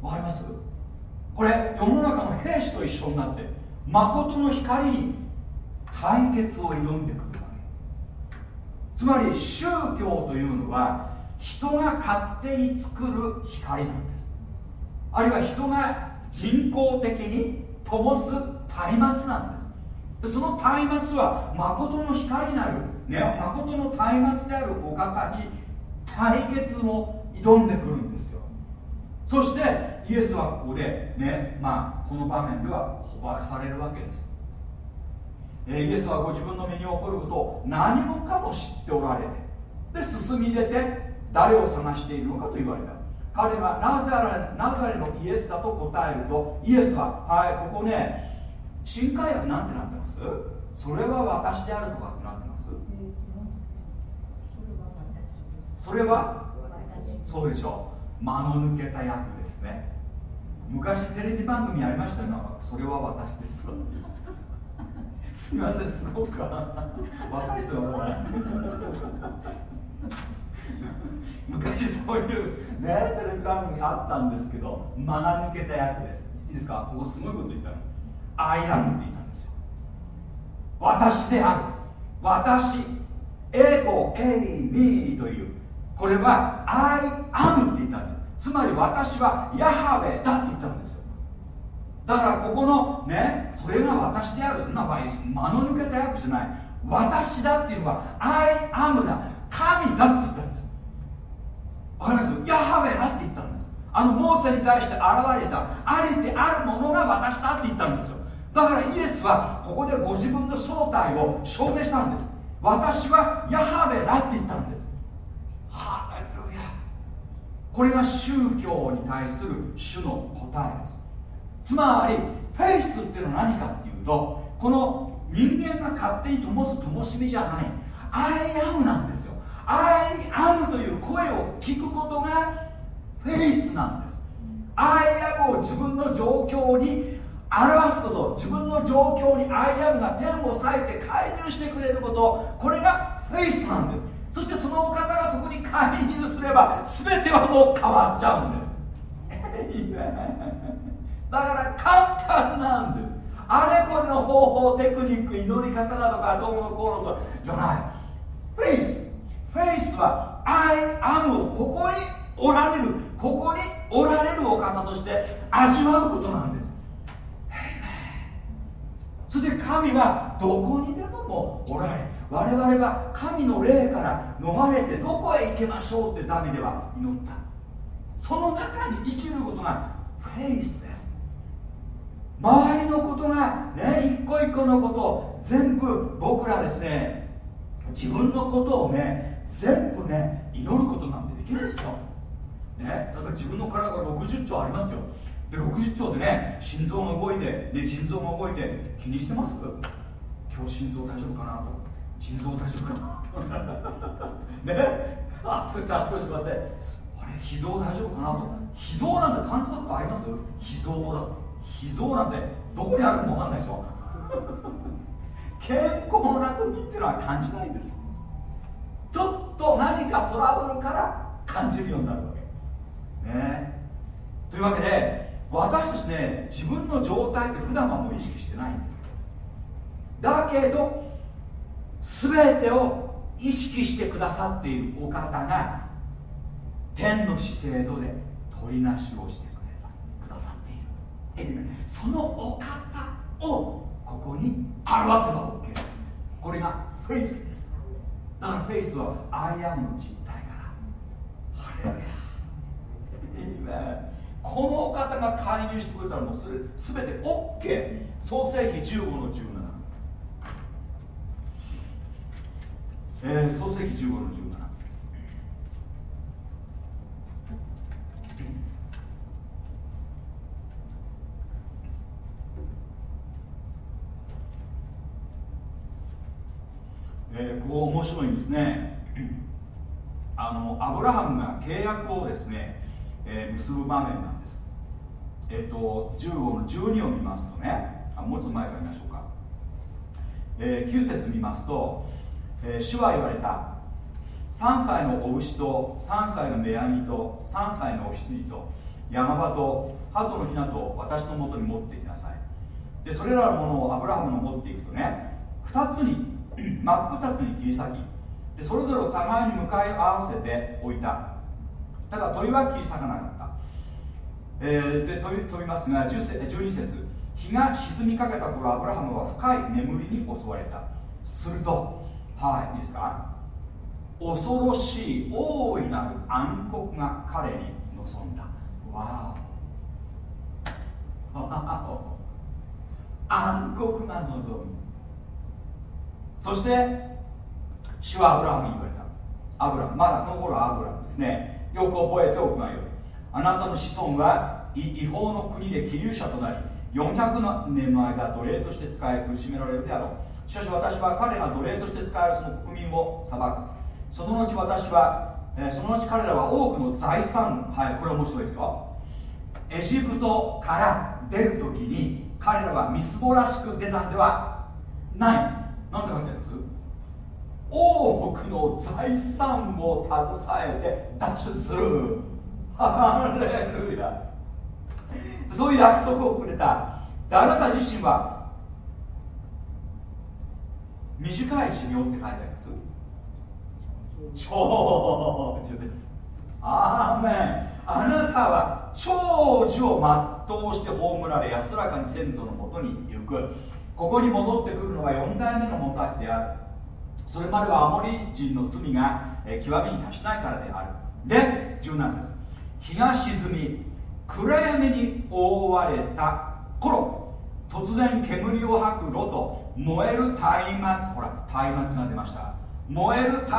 わかります？これ世の中の兵士と一緒になって誠の光に対決を挑んでくるわけ。つまり宗教というのは人が勝手に作る光なんです。あるいは人が人工的に灯す松明なんです。でその松明は誠の光なる、ね、誠の松明であるお方に対決を挑んでくるんですよ。そしてイエスはここでねまあこの場面では捕獲されるわけです、えー、イエスはご自分の身に起こることを何もかも知っておられてで進み出て誰を探しているのかと言われた。彼はナザレナザレのイエスだと答えるとイエスははいここね新海訳なんてなってます？それは私であるとかってなってます。それはそうでしょ間の抜けた役ですね。昔テレビ番組ありましたよ。なそれは私ですわすみませんすごく。若い人がもう。昔そういうねテレビ番組あったんですけど間が抜けた役です。いいですか？ここすごいこと言ったの「アイアム」って言ったんですよ。私である。私。エゴエイミーという。これは I am って言ったんですつまり私はヤハウェだって言ったんですよ。だからここのねそれが私である。な場合間の抜けた役じゃない。私だっていうのは I am だ。神だって言ったんです。わかります？ヤハウェだって言ったんです。あのモーセに対して現れたありてあるものが私だって言ったんですよ。だからイエスはここでご自分の正体を証明したんです。私はヤハウェだって言ったんです。ハレルヤこれが宗教に対する主の答えです。つまりフェイスっていうのは何かっていうとこの人間が勝手に灯す灯火じゃない。 I am なんですよ。 I am という声を聞くことがフェイスなんです。アイアムを自分の状況に表すこと自分の状況に I am が天を裂いて介入してくれること。これがフェイスなんです。そしてそのお方がそこに介入すれば全てはもう変わっちゃうんです。だから簡単なんです。あれこれの方法テクニック祈り方だとかどうのこうのとじゃない。フェイスフェイスは I am をここにおられる。ここにおられるお方として味わうことなんです。そして神はどこにでももおられる。我々は神の霊から逃れてどこへ行けましょうってダビデは祈った。その中に生きることがフェイスです。周りのことがね一個一個のこと全部僕らですね自分のことをね全部ね祈ることなんてできないですよ、ね、例えば自分の体が60兆ありますよ。で60兆でね心臓が動いて、ね、腎臓が動いて気にしてます？今日心臓大丈夫かなと。腎臓大丈夫か？な ね？あちこちあちこちこうやって。あれ脾臓大丈夫かなと。脾臓なんて感じたことあります？脾臓だ。脾臓なんてどこにあるかもわかんないでしょ？健康な時っていうのは感じないんです。ちょっと何かトラブルから感じるようになるわけ。ね？というわけで私たちね自分の状態って普段はもう意識してないんですだけど全てを意識してくださっているお方が天の資生堂で取りなしをしてくださっている。そのお方をここに表せば OK です。これがフェイスです。だからフェイスはアイアムの実体から。ハレルヤこのお方が介入してくれたらもうそれ全て OK 創世紀15の17えー、創世記15の17えー、ここ面白いんですね。あのアブラハムが契約をですね、えー結ぶ場面なんです。えっ、と15の12を見ますとね。あもうちょっと前から見ましょうか、えー9節見ますと、えー主は言われた。3歳のお牛と3歳の目ヤギと3歳のお羊と山場と鳩のひなと私のもとに持ってきなさい。でそれらのものをアブラハムの持っていくとね2つに 真っ二つに切り裂きでそれぞれを互いに向かい合わせておいた。ただ鳥は切り裂かなかった、えーで飛び飛びますが10節12節日が沈みかけた頃アブラハムは深い眠りに襲われた。するとはいいいですか？恐ろしい大いなる暗黒が彼に望んだ。わお。暗黒が望む。そして主はアブラハムに言われた。アブラムまだこの頃はアブラムですね。よく覚えておくがよい。あなたの子孫は違法の国で気流者となり400年の間奴隷として使い苦しめられるであろう。しかし私は彼が奴隷として使えるその国民を裁く。その後私は、えその後彼らは多くの財産はいこれ面白いですよ。エジプトから出るときに彼らはみすぼらしく出たんではない。なんて書いてあるんです？多くの財産を携えて脱出する。ハレルヤ。そういう約束をくれた。であなた自身は短い寿命って書いてあります？長寿です。アーメン。あなたは長寿を全うして葬られ安らかに先祖のもとに行く。ここに戻ってくるのは4代目の者たちである。それまではアモリ人の罪が、極みに達しないからである。で17節。日が沈み暗闇に覆われた頃突然煙を吐く炉と燃える松明ほら松明が出ました。燃える松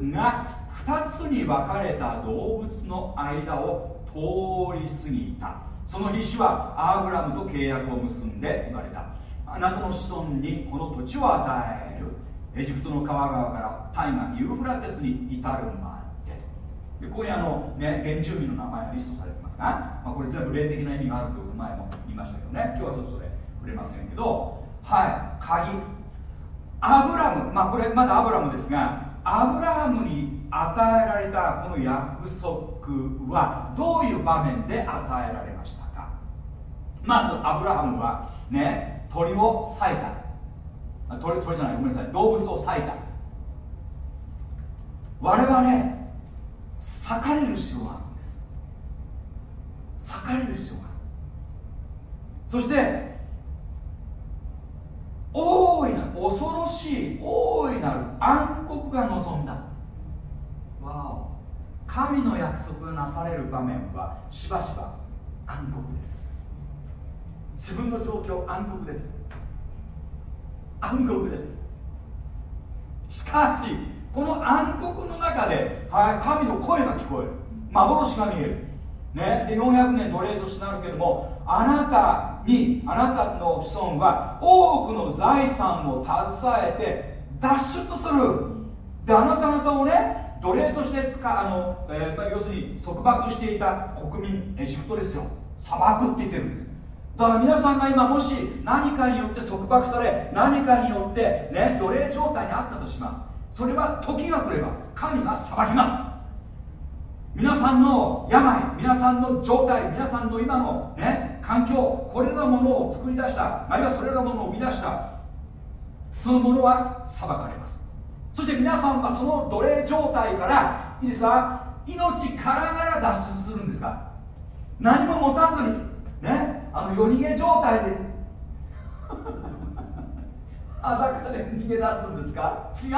明が2つに分かれた動物の間を通り過ぎた。その日主はアーブラムと契約を結んで言われた。あなたの子孫にこの土地を与える。エジプトの川側からタイがユーフラテスに至るまで。でここにあの、ね、原住民の名前がリストされてますが、まあ、これ全部霊的な意味があるという前も言いましたけどね。今日はちょっとそれ触れませんけどはい。鍵。アブラム。まあこれまだアブラムですがアブラハムに与えられたこの約束はどういう場面で与えられましたか？まずアブラハムはね鳥を裂いた。鳥鳥じゃない。ごめんなさい。動物を裂いた。我々裂かれる必要があるんです。裂かれる必要がある。そして大いなる恐ろしい大いなる暗黒が望んだ。わお。神の約束がなされる場面はしばしば暗黒です。自分の状況暗黒です。暗黒です。しかしこの暗黒の中で、はい、神の声が聞こえる。幻が見える、ね、で400年奴隷としてなるけどもあなたにあなたの子孫は多くの財産を携えて脱出する。であなた方をね奴隷として使うあの、えー要するに束縛していた国民エジプトですよ。砂漠って言ってるんです。だから皆さんが今もし何かによって束縛され何かによってね奴隷状態にあったとします。それは時が来れば神が裁きます。皆さんの病皆さんの状態皆さんの今のね環境これらのものを作り出したあるいはそれらのものを生み出したそのものは裁かれます。そして皆さんはその奴隷状態からいいですか？命からがら脱出するんですか何も持たずにね？あの夜逃げ状態で裸で逃げ出すんですか？違う。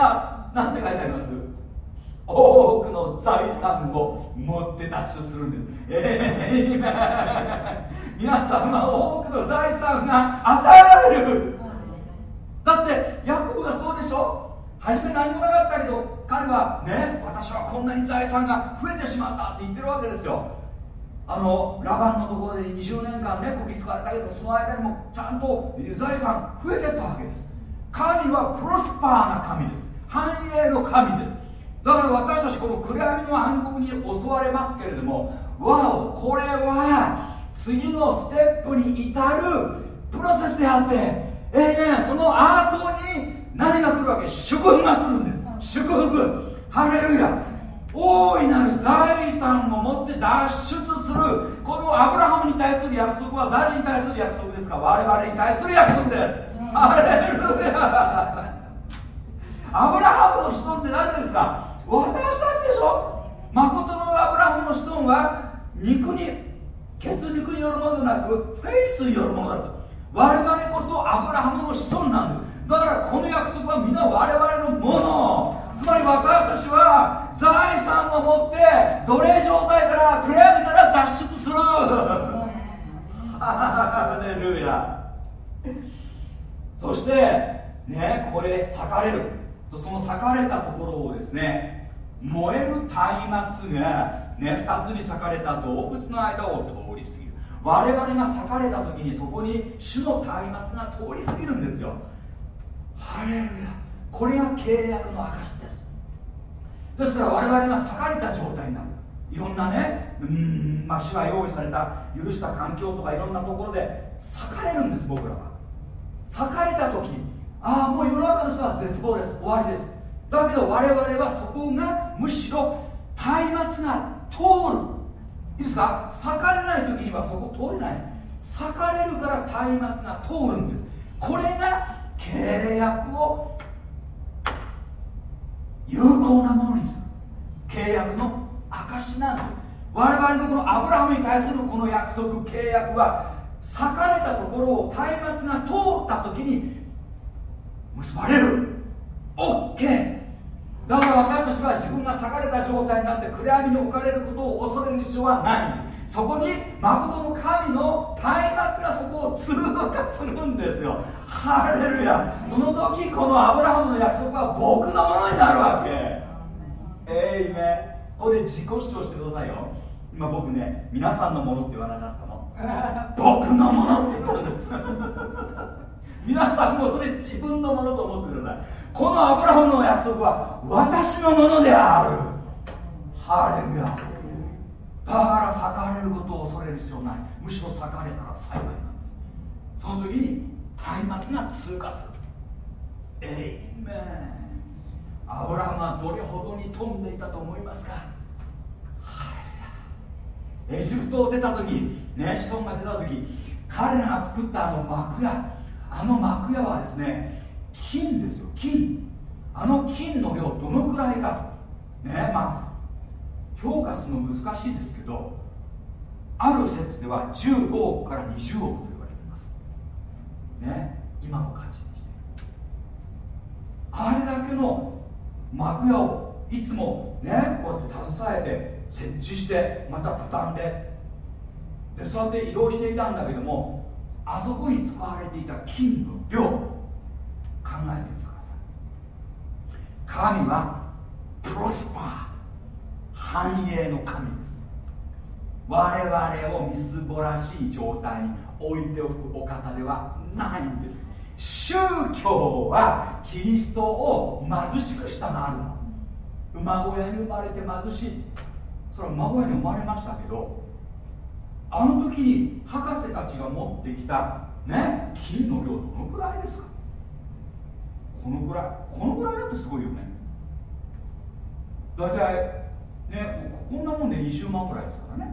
なんて書いてあります？多くの財産を持って脱出するんです。えー、皆さんは多くの財産が与えられる。だってヤコブがそうでしょ？初め何もなかったけど彼はね私はこんなに財産が増えてしまったって言ってるわけですよ。あのラバンのところで20年間ねこき使われたけどその間にもちゃんと財産増えてったわけです。神はプロスパーな神です。繁栄の神です。だから私たちこの暗闇の暗黒に襲われますけれどもわおこれは次のステップに至るプロセスであってええねそのアートに何が来るわけ？祝福が来るんです。祝福。ハレルヤ。大いなる財産を持って脱出する。このアブラハムに対する約束は誰に対する約束ですか？我々に対する約束です。ハレルヤ。アブラハムの子孫って誰ですか？私たちでしょ？誠のアブラハムの子孫は肉に血肉によるものでなくフェイスによるものだと。我々こそアブラハムの子孫なんです。だからこの約束は皆我々のもの。つまり私たちは財産を持って奴隷状態から暗闇から脱出する。ハレルヤそしてねここで裂かれるとその裂かれたところをですね燃える松明がね2つに裂かれた洞窟の間を通り過ぎる。我々が裂かれた時にそこに主の松明が通り過ぎるんですよ。ハレルヤ。これが契約の証です。ですから我々が裂かれた状態になる。いろんなねうんまあ主は用意された許した環境とかいろんなところで裂かれるんです僕らは。裂かれた時ああもう世の中の人は絶望です。終わりです。だけど我々はそこがむしろ松明が通る。いいですか？裂かれない時にはそこ通れない。裂かれるから松明が通るんです。これが契約を有効なものにする。契約の証なんです。我々のこのアブラハムに対するこの約束契約は裂かれたところを松明が通った時に結ばれる。OK だから私たちは自分が裂かれた状態になって暗闇に置かれることを恐れる必要はない。そこに誠の神の松明がそこを通過するんですよ。ハレルヤ。その時このアブラハムの約束は僕のものになるわけ。えいめこれ自己主張してくださいよ。今僕ね皆さんのものって言わなかったの。僕のものって言ったんです。皆さんもそれ自分のものと思ってくださいこのアブラハムの約束は私のものである。ハレルヤ。だから裂かれることを恐れる必要ない。むしろ裂かれたら幸いなんです。その時に松明が通過する。エイメン。アブラハムはどれほどに飛んでいたと思いますか？エジプトを出た時ね子孫が出た時彼らが作ったあの幕屋。あの幕屋はですね金ですよ金。あの金の量どのくらいか。ねまあ評価するの難しいですけどある説では15億から20億と言われています。ね今の価値にして。あれだけの幕屋をいつもねこうやって携えて設置してまた畳んででそうやって移動していたんだけどもあそこに使われていた金の量考えてみてください。神はプロスパー。繁栄の神です。我々をみすぼらしい状態に置いておくお方ではないんです。宗教はキリストを貧しくしたがるの。馬小屋に生まれて貧しい。それは馬小屋に生まれましたけどあの時に博士たちが持ってきたね金の量どのくらいですか？このぐらいこのぐらいだってすごいよね。大体ねこんなもんで20万ぐらいですからね。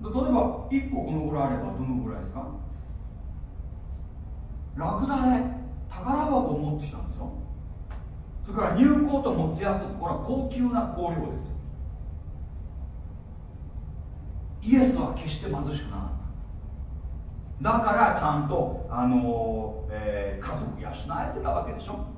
例えば1個このぐらいあればどのぐらいですか？ラクダで宝箱を持ってきたんですよ。それから入香ともつ薬ってこれは高級な香料です。イエスは決して貧しくなかった。だからちゃんと、あのえー、家族養えてたわけでしょ。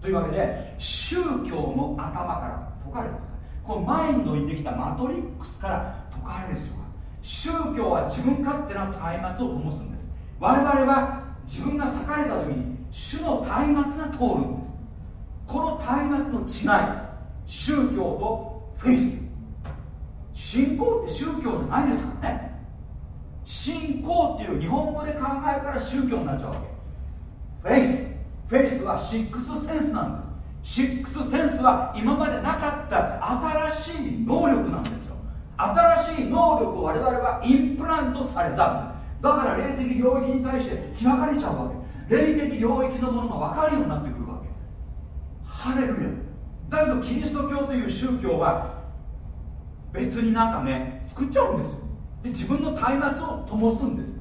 というわけで宗教の頭から解かれてくださいこのマインドにできたマトリックスから解かれる必要が宗教は自分勝手な松明を灯すんです。我々は自分が裂かれた時に主の松明が通るんです。この松明の違い宗教とフェイス。信仰って宗教じゃないですからね。信仰っていう日本語で考えるから宗教になっちゃうわけ。 faith faith は sixth sense なんです。 sixth sense は今までなかった新しい能力なんですよ。新しい能力を我々はインプラントされただから霊的領域に対して開かれちゃうわけ。霊的領域のものが分かるようになってくるわけ。ハレルヤ。だけどキリスト教という宗教は別になんかね作っちゃうんですよ。で自分の松明を灯すんです。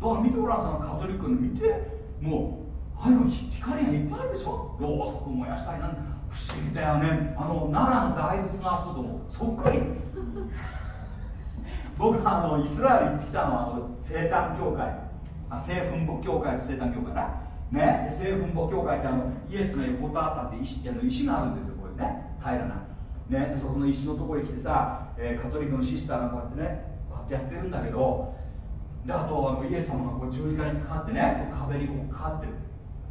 だから見てごらんさんカトリックの見て。もうああいうの光がいっぱいあるでしょ。ろうそく燃やしたりなん不思議だよね。あの奈良の大仏のあそこともそっくり。僕はあのイスラエル行ってきたのはあの生誕教会。あ聖墳墓教会生誕教会なね。聖墳墓教会ってあのイエスの横たわったって石あの石があるんですよこれね。平らな。ね。そこの石のところに来てさ、えー、カトリックのシスターがこうやってねやってるんだけどであとあのイエス様がこう十字架にかかってね壁にこうかかってる。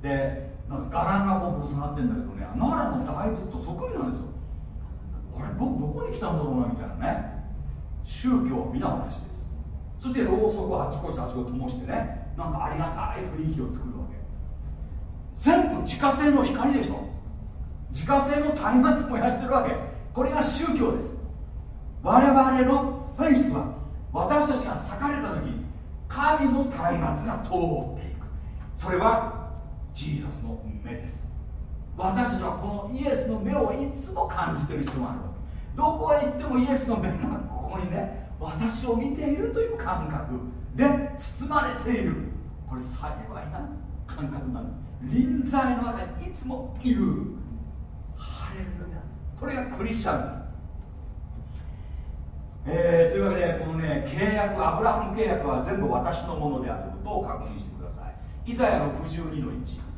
でなんか伽藍がこうぶら下がってんだけどね奈良の大仏とそっくりなんですよ。あれ僕どこに来たんだろうなみたいなね。宗教は皆同じです。そしてろうそくをあちこちあちこち灯してねなんかありがたい雰囲気を作るわけ。全部自家製の光でしょ。自家製の松明燃やしてるわけ。これが宗教です。我々のフェイスは私たちが裂かれた時に神の松明が通っていく。それはジーザスの目です。私たちはこのイエスの目をいつも感じてる必要がある。どこへ行ってもイエスの目がここにね私を見ているという感覚で包まれている。これ幸いな感覚なの。臨在の中にいつもいる。ハレルヤ。これがクリスチャンです。えー、というわけでこのね契約アブラハム契約は全部私のものであることを確認してください。イザヤ62の1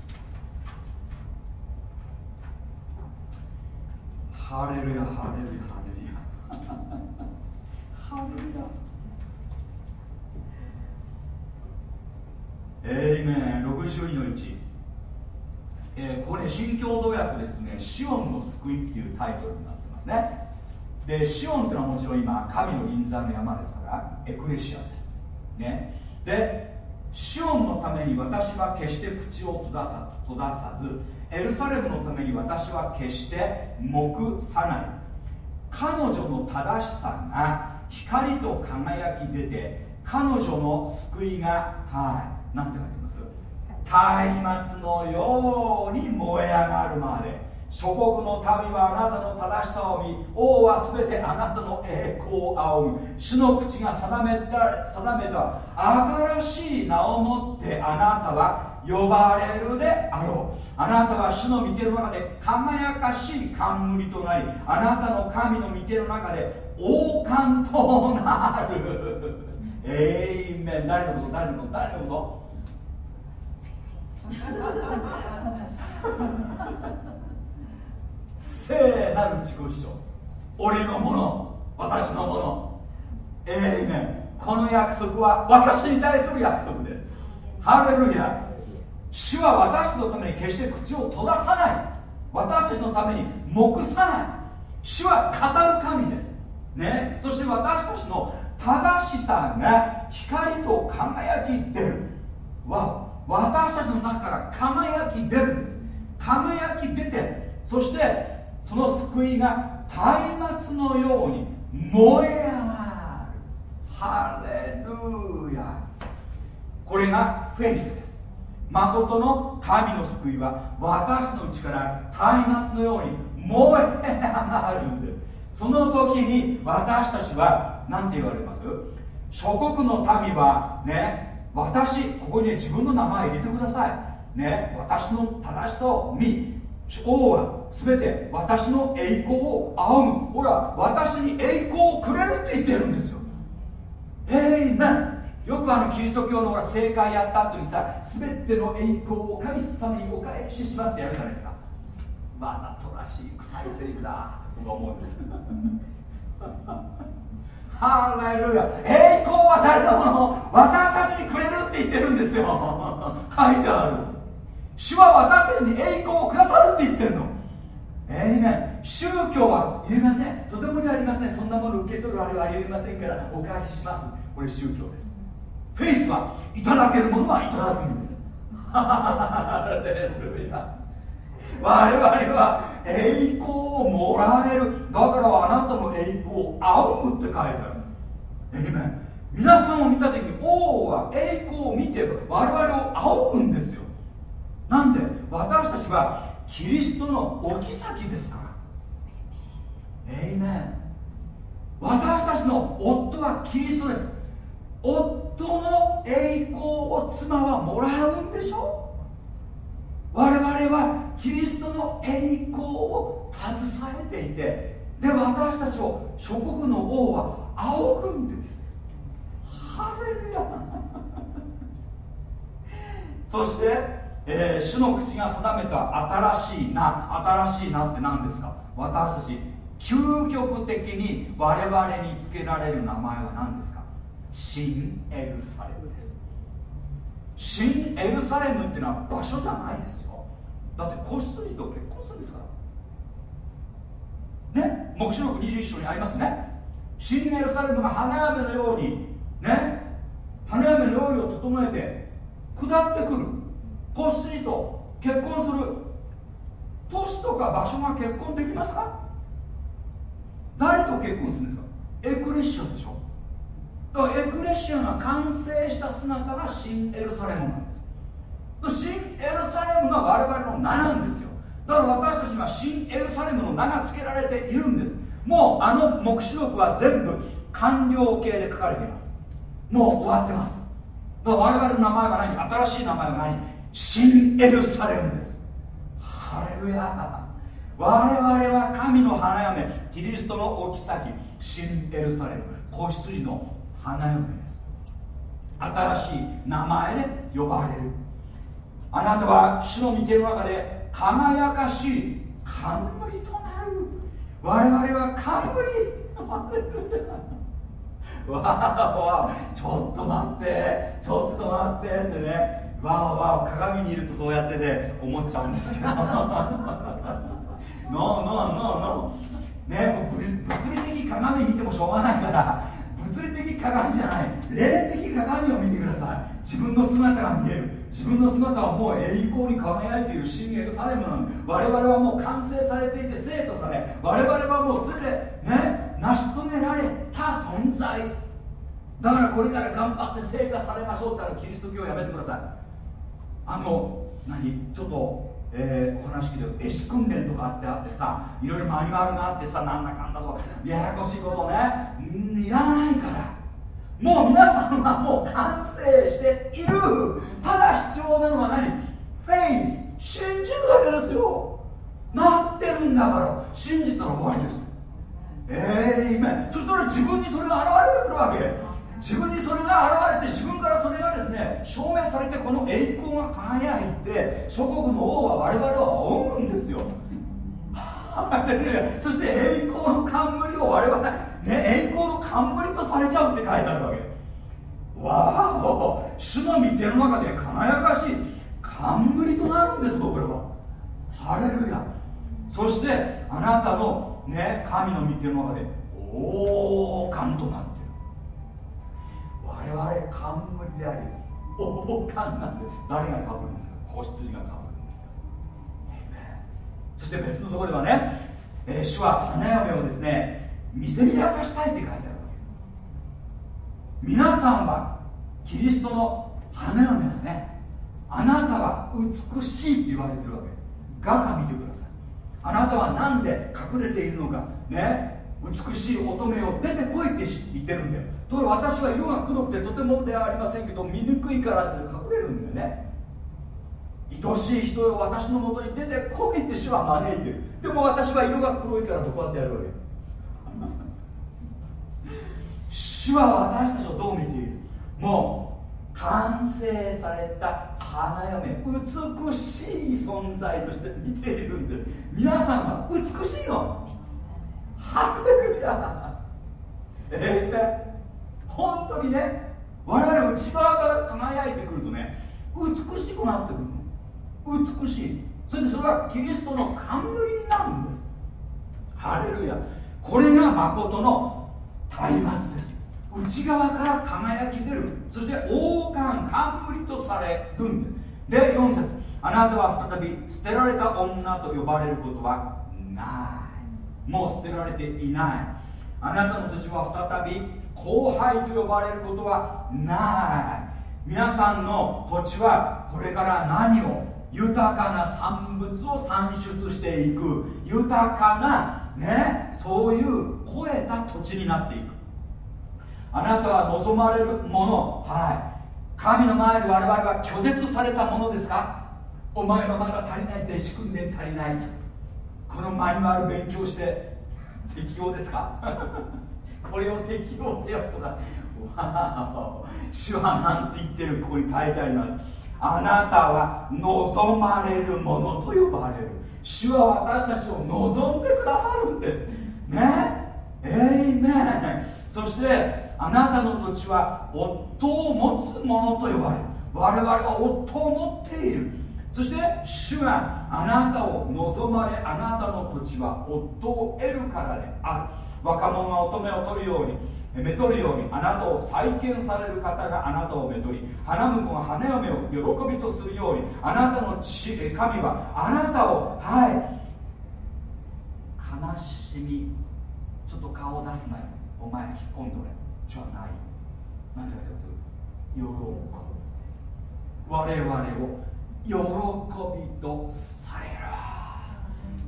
ハレルヤハレルヤハレルヤ。ハレルヤ。えー、イメン62の1、えー、ここね新共同訳ですね。シオンの救いっていうタイトルになってますねでシオンっていうのはもちろん今神の臨在の山ですからエクレシアです。ね。でシオンのために私は決して口を閉ざさ閉ざさずエルサレムのために私は決して黙さない。彼女の正しさが光と輝き出て彼女の救いがはい。何て書いてます？松明のように燃え上がるまで諸国の民はあなたの正しさを見王はすべてあなたの栄光を仰ぐ。主の口が定めた定めた新しい名をもってあなたは呼ばれるであろう。あなたは主の御手の中で輝かしい冠となりあなたの神の御手の中で王冠となる。えいめん誰のこと？誰のこと？誰のこと？聖なる自己主張。俺のもの私のもの。えいめんこの約束は私に対する約束です。ハレルヤ。主は私のために決して口を閉ざさない。私たちのために黙さない。主は語る神です。ね。そして私たちの正しさが光と輝き出る。わ私たちの中から輝き出る輝き出てそしてその救いが松明のように燃え上がる。ハレルヤこれがフェイスです。誠の神の救いは私のうちから松明のように燃え上がるんです。その時に私たちは何て言われます？諸国の民はね私ここに自分の名前入れてください。ね私の正しさを見王は全て私の栄光を仰ぐ。ほら私に栄光をくれるって言ってるんですよ。えいめんよくあのキリスト教のほら正解やった後にさ全ての栄光を神様にお返ししますってやるじゃないですか。わざとらしい臭いセリフだって僕は思うんです。ハレルヤ。栄光は誰のもの？私たちにくれるって言ってるんですよ。書いてある。主は私に栄光をくださるって言ってるの。えいめ宗教はいりません。とてもじゃありません。そんなもの受け取るあれはありませんからお返しします。これ宗教です。フェイスはいただけるものはいただくんです。レルヤ我々は栄光をもらえるだからあなたの栄光を仰ぐって書いてあるエイメン皆さんを見た時に王は栄光を見て我々を仰ぐんですよなんで私たちはキリストのお妃ですから。エイメン私たちの夫はキリストです。夫の栄光を妻はもらうんでしょ我々はキリストの栄光を携えていてで私たちを諸国の王は仰ぐんです。ハレルヤ。そして、えー主の口が定めた新しいな新しいなって何ですか？私たち究極的に我々につけられる名前は何ですか？新エルサレムです。新エルサレムっていうのは場所じゃないですよ。だって子羊と結婚するんですから。ね？黙示録21章にありますね。新エルサレムが花嫁のようにね？花嫁の用意を整えて下ってくる。子羊と結婚する。都市とか場所が結婚できますか？誰と結婚するんですか？エクレシアでしょ？だからエクレシアが完成した姿が新エルサレムなんです。新エルサレムが我々の名なんですよ。だから私たちには新エルサレムの名が付けられているんです。もうあの黙示録は全部完了形で書かれています。もう終わってます。だから我々の名前は何？新しい名前は何？新エルサレムです。ハレルヤ。我々は神の花嫁。キリストの置き先。新エルサレム。子羊の花嫁です。新しい名前で呼ばれる。あなたは主の御手の中で輝かしい冠となる。我々は冠ハレルヤわーわー。ちょっと待って。ちょっと待ってってね。わーわー鏡にいるとそうやってね思っちゃうんですけど。ノーノーノーノー。ねこう物理的鏡見てもしょうがないから物理的鏡じゃない霊的鏡を見てください。自分の姿が見える。自分の姿はもう栄光に輝いている新エルサレムなんで我々はもう完成されていて生徒され我々はもうすべてね成し遂げられた存在。だからこれから頑張って成果されましょうってあのキリスト教をやめてください。あの何ちょっと、えーお話聞いてる弟子訓練とかあってあってさいろいろマニュアルがあってさなんだかんだとややこしいことねいらないから。もう皆さんはもう完成している。ただ必要なのは何？フェイス。信じるだけですよ。なってるんだから。信じたら終わりです。ええー、そしたら自分にそれが現れてくるわけ。自分にそれが現れて自分からそれがですね証明されてこの栄光が輝いて諸国の王は我々を仰ぐんですよ。そして栄光の冠を我々ね栄光の冠とされちゃうって書いてあるわけ。わお主の御手の中で輝かしい冠となるんですよこれは。ハレルヤ。そしてあなたのね神の御手の中で王冠となる々冠であり王冠なんで誰がかぶるんですか子羊がかぶるんですよ。そして別のところではね、えー主は花嫁をですね見せびらかしたいって書いてあるわけ。皆さんはキリストの花嫁だね。あなたは美しいって言われてるわけ。画家見てください。あなたは何で隠れているのかね。美しい乙女を出てこいって言ってるんだよ。ところが私は色が黒くてとてもではありませんけど見にくいからって隠れるんだよね。愛しい人よ私のもとに出てこいって主は招いてる。でも私は色が黒いからこうやってやるわけ？主は私たちをどう見ている？もう完成された花嫁美しい存在として見ているんです。皆さんは美しいの。ハレルヤ。ええ本当にね我々内側から輝いてくるとね美しくなってくるの。美しい。それでそれはキリストの冠なんです。ハレルヤ。これが誠の松明です。内側から輝き出る。そして王冠冠とされるんです。で4節。あなたは再び捨てられた女と呼ばれることはない。もう捨てられていない。あなたの土地は再び後輩と呼ばれることはない。皆さんの土地はこれから何を豊かな産物を産出していく豊かなねそういう肥えた土地になっていく。あなたは望まれるものはい。神の前で我々は拒絶されたものですか？お前はまだ足りない。弟子訓練足りない。このマニュアル勉強して適用ですか？これを適用せよとか。わお主はなんて言ってるここに書いてありますあなたは望まれるものと呼ばれる。主は私たちを望んでくださるんです。ね？えいめんそしてあなたの土地は夫を持つ者と呼ばれる。我々は夫を持っている。そして主があなたを望まれあなたの土地は夫を得るからである。若者が乙女を取るようにめとるようにあなたを再建される方があなたをめとり花婿が花嫁を喜びとするようにあなたの神はあなたをはい悲しみちょっと顔を出すなよ。お前引っ込んでおれ。じゃない。何て書いてます？喜びです。我々を喜びとされる。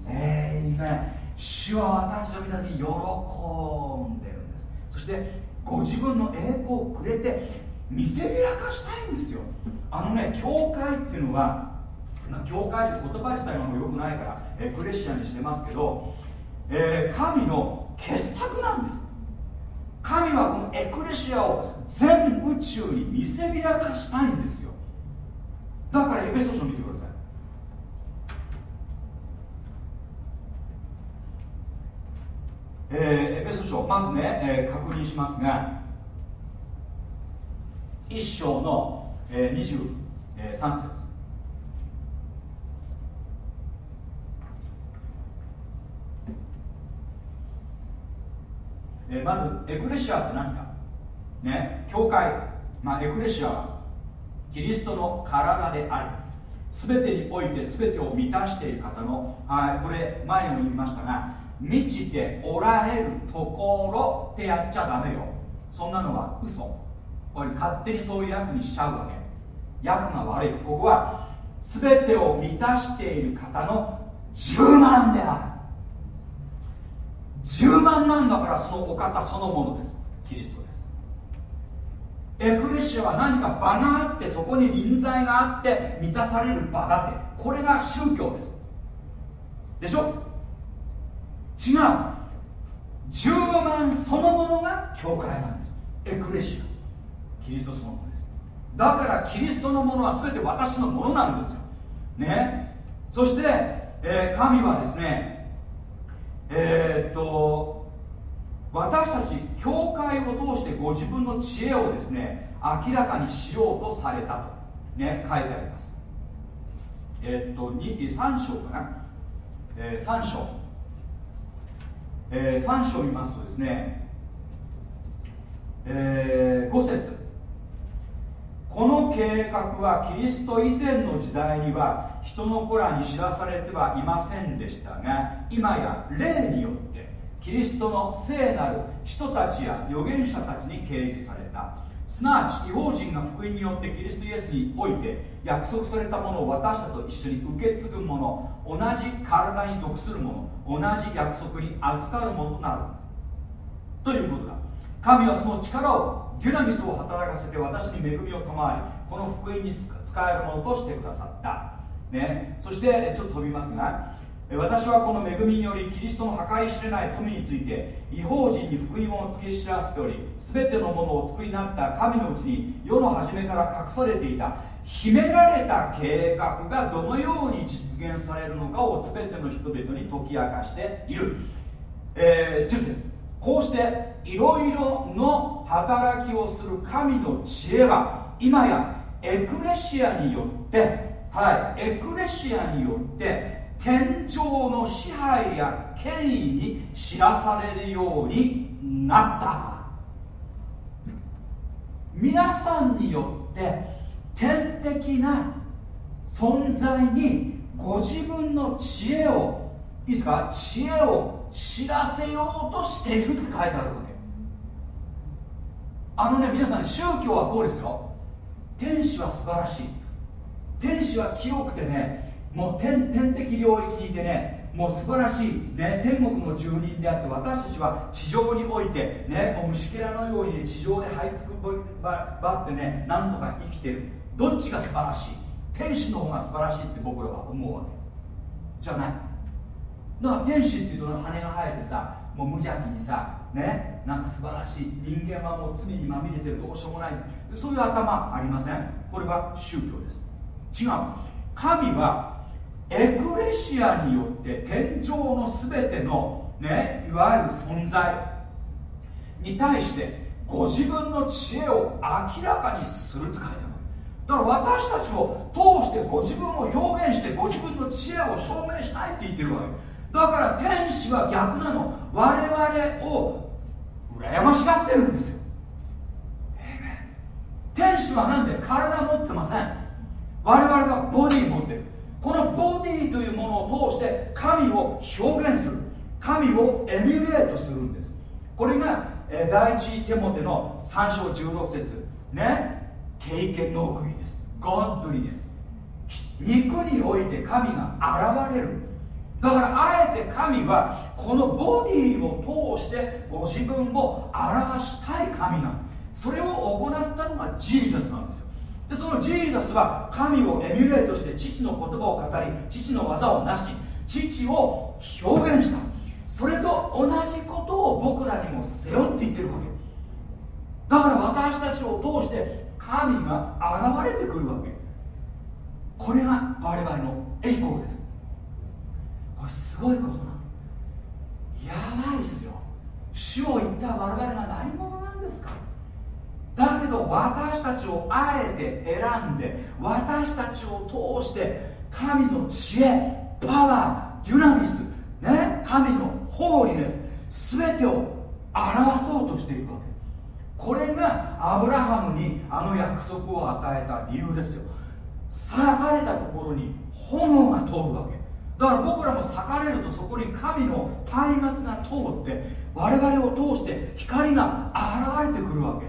えいめ主は私を見た時に喜んでるんです。そしてご自分の栄光をくれて見せびらかしたいんですよ。あのね教会っていうのはまあ、教会って言葉自体がもうよくないからエクレシアにしてますけど、えー神の傑作なんです。神はこのエクレシアを全宇宙に見せびらかしたいんですよ。だからエペソ書見てくださいえーエペソ書まずね、えー確認しますが一章の、えー、23節。えーまずエクレシアって何かね教会、まあ、エクレシアはキリストの体である。全てにおいて全てを満たしている方の、はい、これ前にも言いましたが満ちておられるところってやっちゃダメよ。そんなのは嘘。これ勝手にそういう役にしちゃうわけ。役が悪い。ここは全てを満たしている方の10万である。10万なんだからそのお方そのものです。キリストです。エクレシアは何か場があってそこに臨在があって満たされる場があって。これが宗教です。でしょ？違う。10万そのものが教会なんです。エクレシア。キリストそのものです。だからキリストのものは全て私のものなんですよ。ね。そして、えー神はですねえーっと私たち教会を通してご自分の知恵をですね明らかにしようとされたとね書いてあります。えーっと3章かな、え3章、え3章見ますとですね、え5節。この計画はキリスト以前の時代には人の子らに知らされてはいませんでしたが今や霊によってキリストの聖なる人たちや預言者たちに掲示された。すなわち違法人が福音によってキリストイエスにおいて約束されたものを私たちと一緒に受け継ぐもの同じ体に属するもの。同じ約束に預かるものとなる。ということだ。神はその力をデュナミスを働かせて私に恵みを賜りこの福音に使えるものとしてくださった、ね、そしてちょっと飛びますが私はこの恵みによりキリストの計り知れない富について違法人に福音を突き知らせており全てのものを作りになった神のうちに世の初めから隠されていた。秘められた計画がどのように実現されるのかを全ての人々に解き明かしている、えー10節。こうしていろいろの働きをする神の知恵は今やエクレシアによってはいエクレシアによって天上の支配や権威に知らされるようになった。皆さんによって天的な存在にご自分の知恵をいいですか知恵を知らせようとしているって書いてあるわけ。あのね皆さん宗教はこうですよ。天使は素晴らしい。天使は清くてねもう天天的領域にいてねもう素晴らしい、ね、天国の住人であって私たちは地上において、ね、もう虫けらのように、ね、地上で這いつくばばってねなんとか生きてる。どっちが素晴らしい天使の方が素晴らしいって僕らは思うわけじゃない。だから天使っていうと羽が生えてさもう無邪気にさねなんか素晴らしい人間はもう罪にまみれてるどうしようもない。そういう頭ありません。これは宗教です。違う。神はエクレシアによって天井の全てのねいわゆる存在に対してご自分の知恵を明らかにするって書いてある。だから私たちを通してご自分を表現してご自分の知恵を証明したいって言ってるわけ。だから天使は逆なの。我々を羨ましがってるんですよ。天使はなんで体持ってません。我々はボディ持ってる。このボディというものを通して神を表現する。神をエミュレートするんです。これが、第一テモテの3章16節。ね。経験の奥義です。ゴッドリネス肉において神が現れる。だからあえて神はこのボディを通してご自分を表したい神なの。それを行ったのがジーザスなんですよ。でそのジーザスは神をエミュレートして父の言葉を語り父の技をなし父を表現した。それと同じことを僕らにも背負っていってるわけ。だから私たちを通して神が現れてくるわけ。これが我々の栄光です。これすごいことなの。やばいっすよ。主を言った我々が何者なんですか？だけど私たちをあえて選んで私たちを通して神の知恵パワーデュナミス、ね、神のホーリネス全てを表そうとしているわけ。これがアブラハムにあの約束を与えた理由ですよ。裂かれたところに炎が通るわけ。だから僕らも裂かれるとそこに神の松明が通って我々を通して光が現れてくるわけ。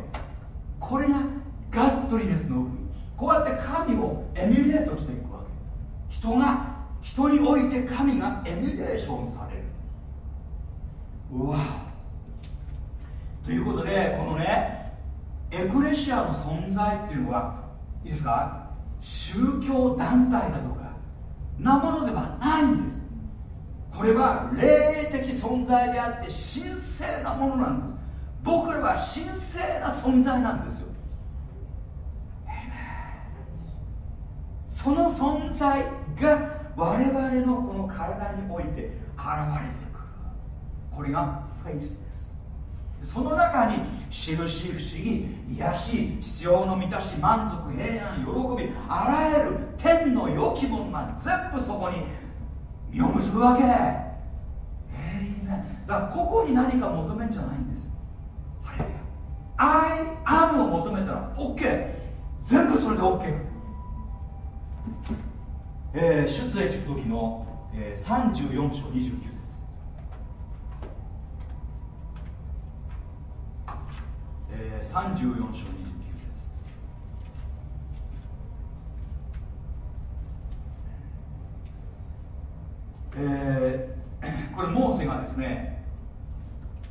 これがガットリネスの奥義。こうやって神をエミュレートしていくわけ。人が人において神がエミュレーションされる。うわということでこのねエクレシアの存在っていうのはいいですか？宗教団体だとかなものではないんです。これは霊的存在であって神聖なものなんです。僕らは神聖な存在なんですよ。その存在が我々のこの体において現れてくる。これがフェイスです。その中に印不思議癒し必要の満たし満足平安喜びあらゆる天の良きものが全部そこに実を結ぶわけ。ええいいね。だからここに何か求めるんじゃないんです。はい I am を求めたら OK 全部それで OK えー、出エジプト記の、えー、34章29節。えー、34章29です。えー、これモーセがですね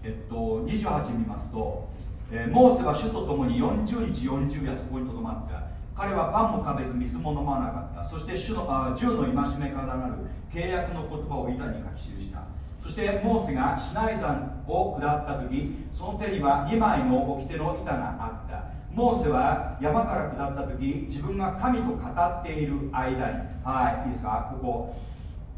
えっと28見ますと、えー、モーセは主と共に40日40夜そこにとどまった。彼はパンも食べず水も飲まなかった。そして主のあ銃の戒めからなる契約の言葉を板に書き記した。そしてモーセがシナイ山を下った時その手には2枚の掟の板があった。モーセは山から下った時自分が神と語っている間に。はいいいですか？ここ。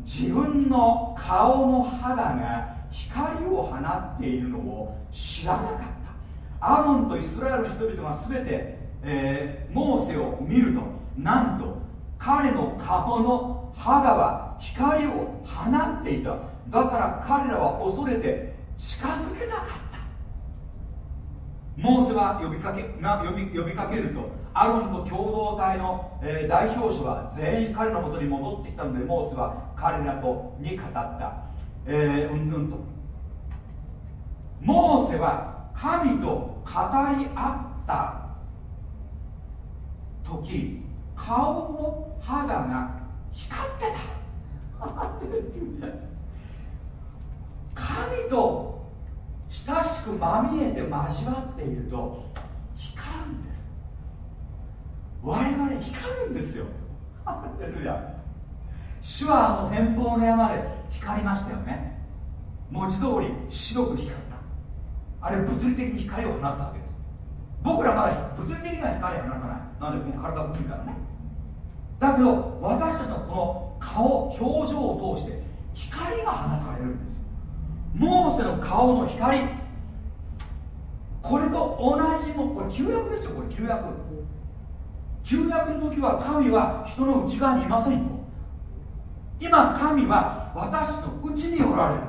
自分の顔の肌が光を放っているのを知らなかった。アロンとイスラエルの人々が全て、えー、モーセを見るとなんと彼の顔の肌は光を放っていた。だから彼らは恐れて近づけなかった。モーセは呼びかけが呼び呼びかけるとアロンと共同体の、えー代表者は全員彼のもとに戻ってきたのでモーセは彼らとに語った、えーうんうんと。モーセは神と語り合った時顔の肌が光ってた。神と親しくまみえて交わっていると光るんです。我々光るんですよ。ハレルヤ。主はあの偏方の山で光りましたよね。文字通り白く光った。あれ物理的に光を放ったわけです。僕らまだ物理的には光を放たない。なんでこの体古いからね。だけど私たちのこの顔表情を通して光が放たれるんですよ。モーセの顔の光。これと同じもこれ旧約ですよこれ旧約。旧約の時は神は人の内側にいませんよ。今神は私の内におられる。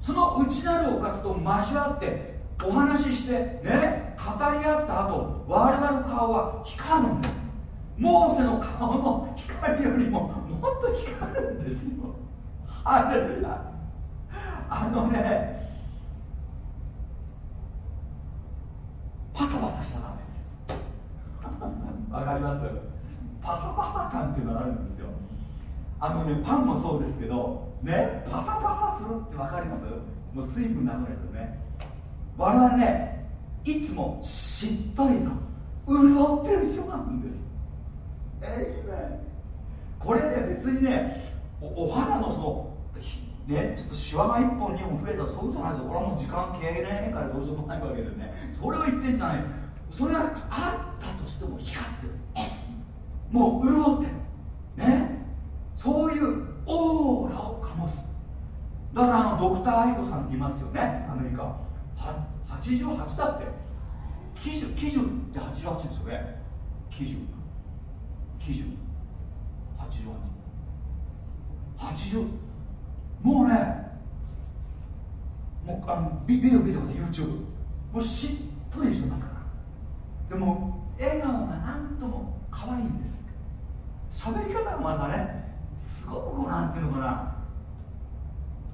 その内なるお方と交わってお話ししてね語り合った後我々の顔は光るんです。モーセの顔の光よりももっと光るんですよ。ハレルヤ。あのねパサパサしたらダメです。わかります。パサパサ感っていうのがあるんですよ。あのねパンもそうですけどねパサパサするってわかります？もう水分なくないですよね。我々ねいつもしっとりと潤ってる人なんです。えいめこれね別にねおお肌のそのひねちょっとシワが1本2本増えたらそういうことないですよ。これはもう時間経営ねからどうしようもないわけでね。それを言ってんじゃない。それがあったとしても光ってる。もう潤ってる。ね。そういうオーラを醸す。だからあのドクター愛子さんっていますよね。アメリカ。は88だって。基準基準って88ですよね。基準。基準。8880もうねもうあのビデオ見てください YouTube もうしっとりしてますから。でも笑顔がなんとも可愛いんです。喋り方がまたねすごくなんていうのかな。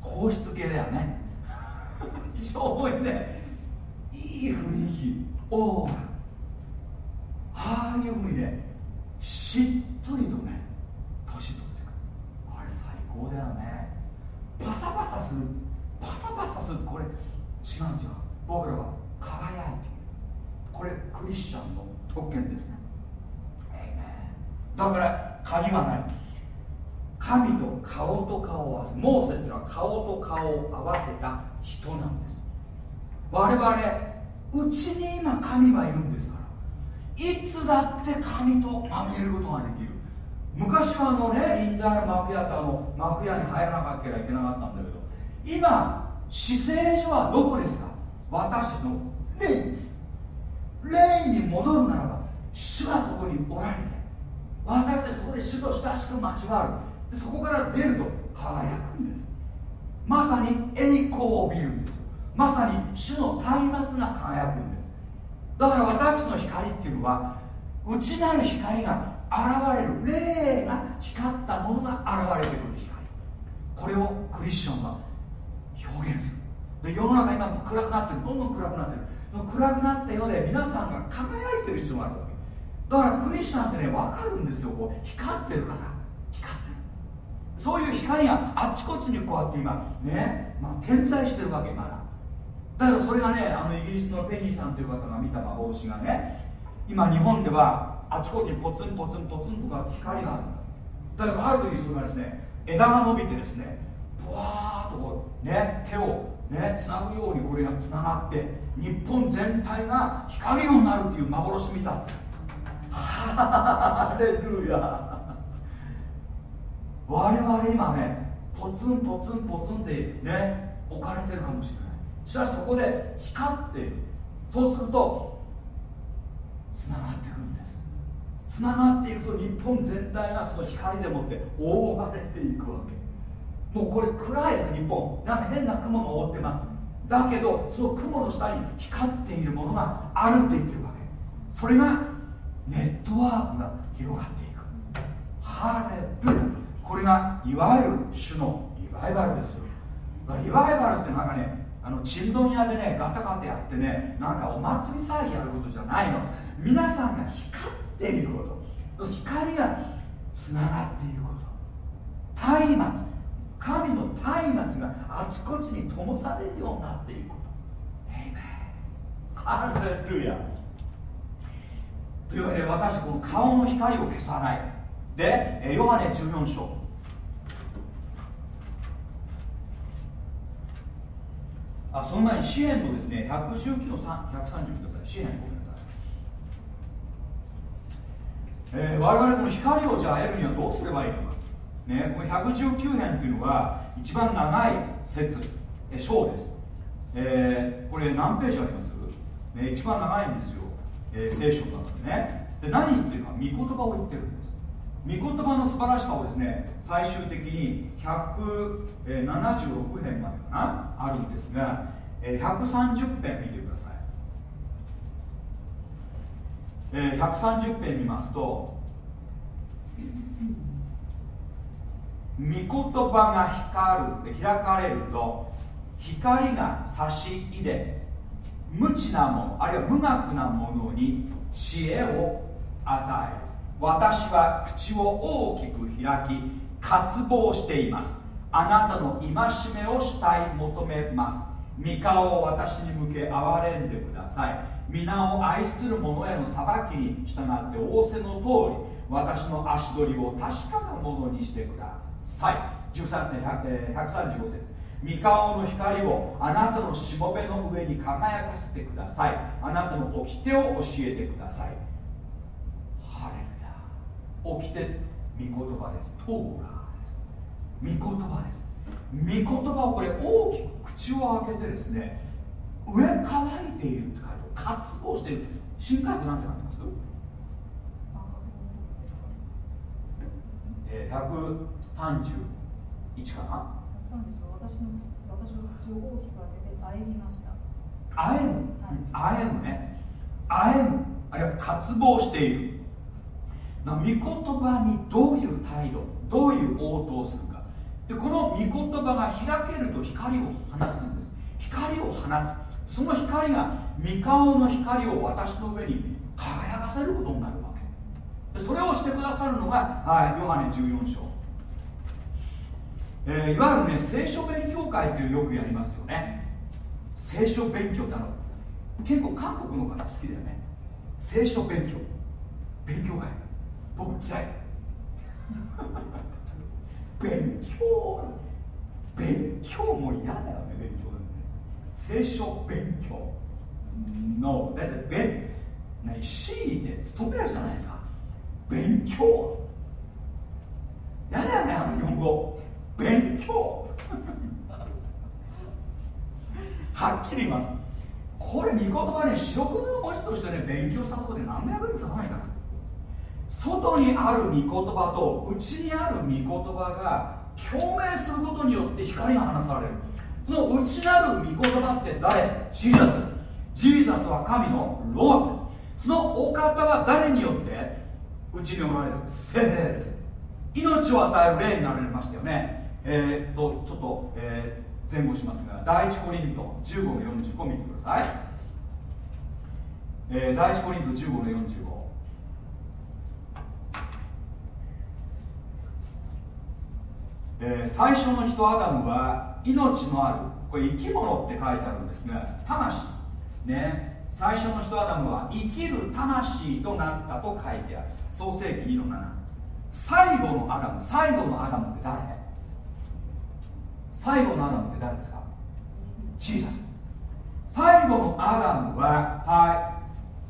皇室系だよね。非常にねいい雰囲気。オーラ。ああいうふうにねしっとりとね年取ってくる。あれ最高だよね。パサパサするパサパサするこれ違うん違う？僕らは輝いている。これクリスチャンの特権です。ねだから鍵はない。神と顔と顔を合わせモーセっていうのは顔と顔を合わせた人なんです。我々うちに今神はいるんですから。いつだって神とまみえることができる。昔はあのね臨在の幕屋とあの幕屋に入らなかったらいけなかったんだけど今姿勢所はどこですか？私の霊です。霊に戻るならば主がそこにおられて私たちそこで主と親しく交わる。でそこから出ると輝くんです。まさに栄光を帯びるんです。まさに主の松明が輝くんです。だから私の光っていうのは内なる光が現れる霊が光ったものが現れてくる光。これをクリスチャンは表現する。で世の中今も暗くなってる。どんどん暗くなってる。暗くなった世で皆さんが輝いてる必要があるわけ。だからクリスチャンってね分かるんですよこう。光ってるから。光ってる。そういう光があっちこっちにこうやって今ね、まあ、点在してるわけまだ。だけどそれがねあのイギリスのペニーさんという方が見た幻がね今日本ではあちこちポツンポツンポツンとか光があるだけどある時それがですね枝が伸びてですねブワーッとこうね手をねつなぐようにこれがつながって日本全体が光るようになるっていう幻見た。ハレルヤ。我々今ねポツンポツンポツンってね置かれてるかもしれない。しかしそこで光っているそうするとつながってくる。つながっていくと日本全体がその光でもって覆われていくわけ。もうこれ暗い日本。なんか変な雲が覆ってます。だけどその雲の下に光っているものがあるって言ってるわけ。それがネットワークが広がっていく。ハレルこれがいわゆる主のリバイバルですよ。リバイバルってなんかねあのちんどん屋でねガタガタやってねなんかお祭り騒ぎやることじゃないの。皆さんが光ってっていること。光がつながっていること。松明神の松明があちこちに灯されるようになっていくこと。ハレルヤ。というわけで私この顔の光を消さない。でえヨハネ14章。あその前に支援のですね119の3 130ください支援ごめんなさい、えー、我々この光をじゃあ得るにはどうすればいいのか。ね、この119編というのが一番長い説え章です、えー、これ何ページあります、ね、一番長いんですよ、えー、聖書の中でね。で何言ってるか御言葉を言ってるんです。御言葉の素晴らしさをですね最終的に176編までかな？あるんですが130編見てください、え、130編見ますと御言葉が光る開かれると光が差し入れ無知なものあるいは無学なものに知恵を与える。私は口を大きく開き渇望しています。あなたの戒めをしたい求めます。御顔を私に向け憐れんでください。皆を愛する者への裁きに従って仰せの通り私の足取りを確かなものにしてください。13年135節。三顔の光をあなたのしもべの上に輝かせてください。あなたの掟を教えてください。ハレルヤ。掟御言葉です。トーラーです。御言葉です。御言葉をこれ大きく口を開けてですね上乾いているって書いて渇望している。新海部なんてなってます？えー、131かな？私の私の口を大きく開けてあえぎました。あえぐ、あえぐね。あえぐあるいは渇望している。御言葉にどういう態度どういう応答をするか。でこの御言葉が開けると光を放つんです。光を放つその光が御顔の光を私の上に輝かせることになるわけ。でそれをしてくださるのが、はい、ヨハネ14章。えー、いわゆるね聖書勉強会っていうよくやりますよね。聖書勉強ってあの結構韓国の方好きだよね。聖書勉強。勉強会。僕嫌い。勉強。勉強も嫌だよね勉強。聖書勉強。のだって勉ね C で勤めるじゃないですか。勉強。嫌だよねあの日本語。勉強。はっきり言います。これ御言葉ね白黒の文字としてね勉強したところで何の役に立たないから。外にある御言葉と内にある御言葉が共鳴することによって光が放される。の内なる御言葉って誰？ジーザスです。ジーザスは神のロースです。そのお方は誰によって内におられる？精霊です。命を与える霊になられましたよね。えー、っとちょっと、えー、前後しますが第一コリント15の45見てください、えー、第一コリント15の45えー、最初の人アダムは命のあるこれ生き物って書いてあるんですが魂。ね。最初の人アダムは生きる魂となったと書いてある。創世紀2の7最後のアダム。最後のアダムって誰？最後のアダムって誰ですか？ Jesus。最後のアダムはは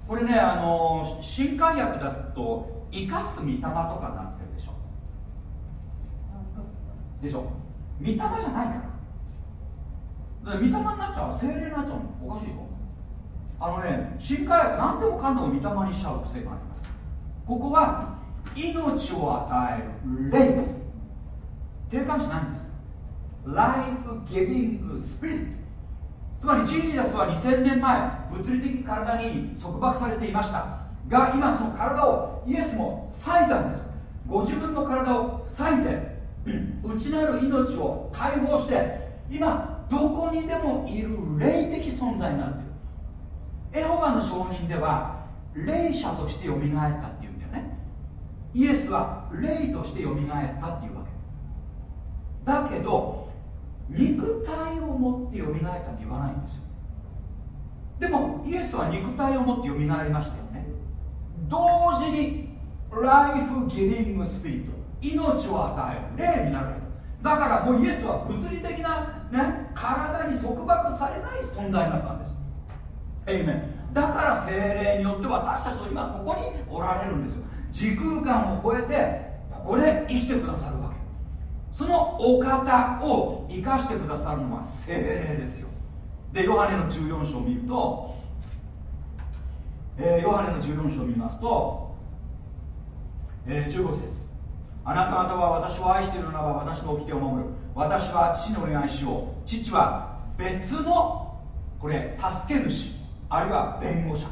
い。これねあの新改訳出すと生かす御霊とかなってるでしょ。でしょ。御霊じゃないから。だから御霊になっちゃう精霊になっちゃうの。おかしいよ。あのね新海訳何でもかんでも御霊にしちゃう癖があります。ここは命を与える霊です。定冠詞ないんです。ライフギビングスピリットつまりジーザスは2000年前物理的体に束縛されていました。が今その体をイエスも裂いたんです。ご自分の体を裂いて内なる命を解放して今どこにでもいる霊的存在になっている。エホバの証人では霊者としてよみがえったっていうんだよね。イエスは霊としてよみがえったっていうわけ。だけど肉体を持ってよみがえったって言わないんですよ。でもイエスは肉体を持ってよみがえりましたよね。同時にライフギビングスピリット命を与える霊になるわけ。だからもうイエスは物理的な、ね、体に束縛されない存在になったんです。エイメンだから精霊によって私たちと今ここにおられるんですよ。時空間を超えてここで生きてくださるわけ。そのお方を生かしてくださるのは精霊ですよ。でヨハネの14章を見ると、えーヨハネの14章を見ますと、えー15節あなた方は私を愛しているならば私の掟を守る。私は父にお願いしよう。父は別のこれ助け主あるいは弁護者。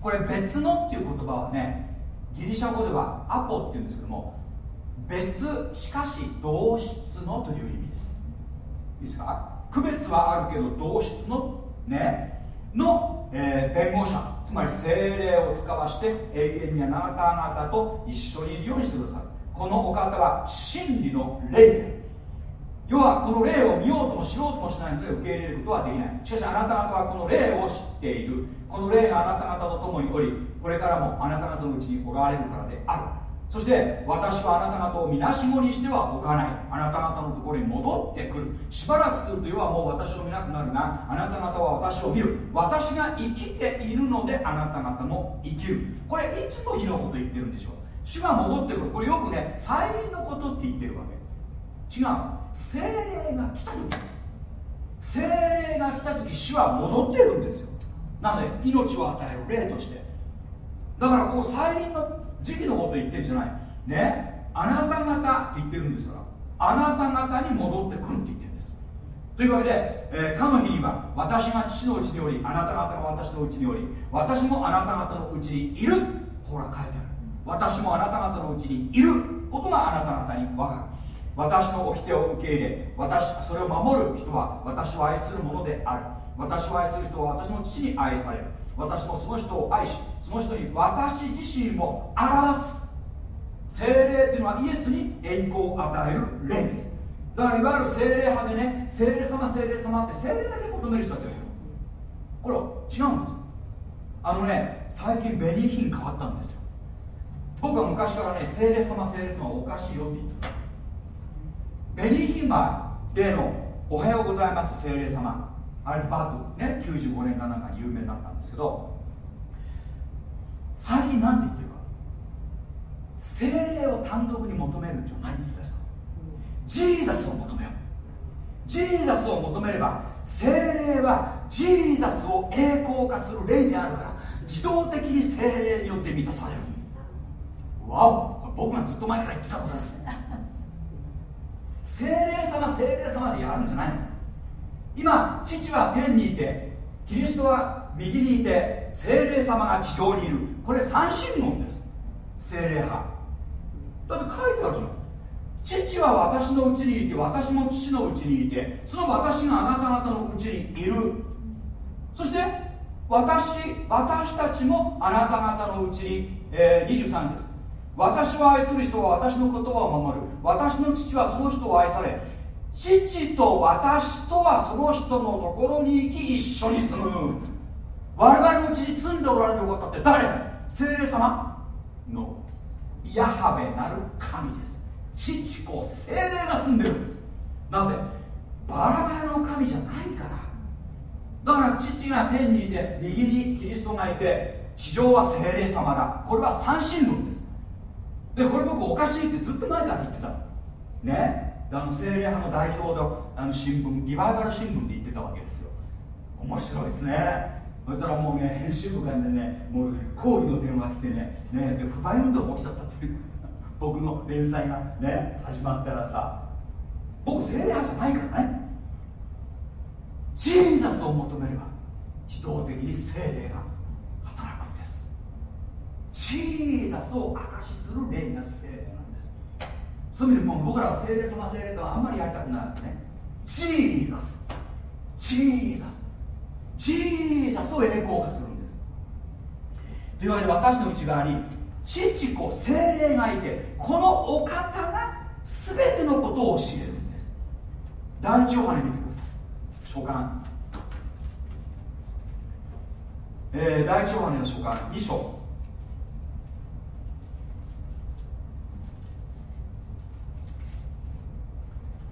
これ別のっていう言葉はねギリシャ語ではアポっていうんですけども別しかし同質のという意味です。いいですか？区別はあるけど同質のねの、えー弁護者。つまり精霊を使わして永遠にあなた方と一緒にいるようにしてください。このお方は真理の霊。で要はこの霊を見ようとも知ろうともしないので受け入れることはできない。しかしあなた方はこの霊を知っている。この霊があなた方と共におりこれからもあなた方のうちにおられるからである。そして私はあなた方をみなしごにしては置かない。あなた方のところに戻ってくる。しばらくすると要はもう私を見なくなるがあなた方は私を見る。私が生きているのであなた方も生きる。これいつの日のこと言ってるんでしょう？主が戻ってくる。これよくね再臨のことって言ってるわけ。違う。精霊が来た時。精霊が来た時主は戻ってるんですよ。なので命を与える霊として。だからここ再臨の時期のこと言ってるんじゃない。ね？あなた方って言ってるんですから。あなた方に戻ってくるって言ってるんです。というわけで、えー、かの日には私が父のうちにおりあなた方が私のうちにおり私もあなた方のうちにいる。ほら書いてある。私もあなた方のうちにいることがあなた方に分かる。私の掟を受け入れ私それを守る人は私を愛するものである。私を愛する人は私の父に愛される。私もその人を愛しその人に私自身を表す。精霊っていうのはイエスに栄光を与える霊です。だからいわゆる精霊派でね精霊様精霊様って精霊だけ求める人たちがいるこれは違うんです。あのね最近紅品変わったんですよ。僕は昔からね精霊様精霊様はおかしいよって言った。ベニーヒンマー例の「おはようございます精霊様」あれバークね95年かなんかに有名になったんですけど。最近何て言ってるか。精霊を単独に求めるんじゃないって言い出した。ジーザスを求めよう。ジーザスを求めれば精霊はジーザスを栄光化する霊であるから自動的に精霊によって満たされる。わおこれ僕がずっと前から言ってたことです。精霊様精霊様でやるんじゃないの。今父は天にいてキリストは右にいて精霊様が地上にいる。これ三神論です。精霊派。だって書いてあるじゃん。父は私のうちにいて私も父のうちにいてその私があなた方のうちにいる。そして私私たちもあなた方のうちに、えー、23節私を愛する人は私の言葉を守る。私の父はその人を愛され父と私とはその人のところに行き一緒に住む。我々のうちに住んでおられる方って誰？精霊様のヤハベなる神です。父子精霊が住んでるんです。なぜ？バラバラの神じゃないから。だから父が天にいて右にキリストがいて地上は精霊様だ。これは三神論です。でこれ僕おかしいってずっと前から言ってたの。ね？あの精霊派の代表のあの新聞リバイバル新聞で言ってたわけですよ。面白いですね。そしたらもうね編集部からねもう抗議の電話来てねねで不買運動が起きちゃったっていう。僕の連載がね始まったらさ。僕聖霊派じゃないからね。ジーザスを求めれば自動的に聖霊がジーザスを証しする霊が聖霊なんです。そういう意味でもう僕らは聖霊様聖霊とはあんまりやりたくないわけね。ジーザス。ジーザス。ジーザスを栄光化するんです。というわけで私の内側に父子精霊がいてこのお方が全てのことを教えるんです。第一ヨハネ見てください。書簡。えー、第一ヨハネの書簡。2章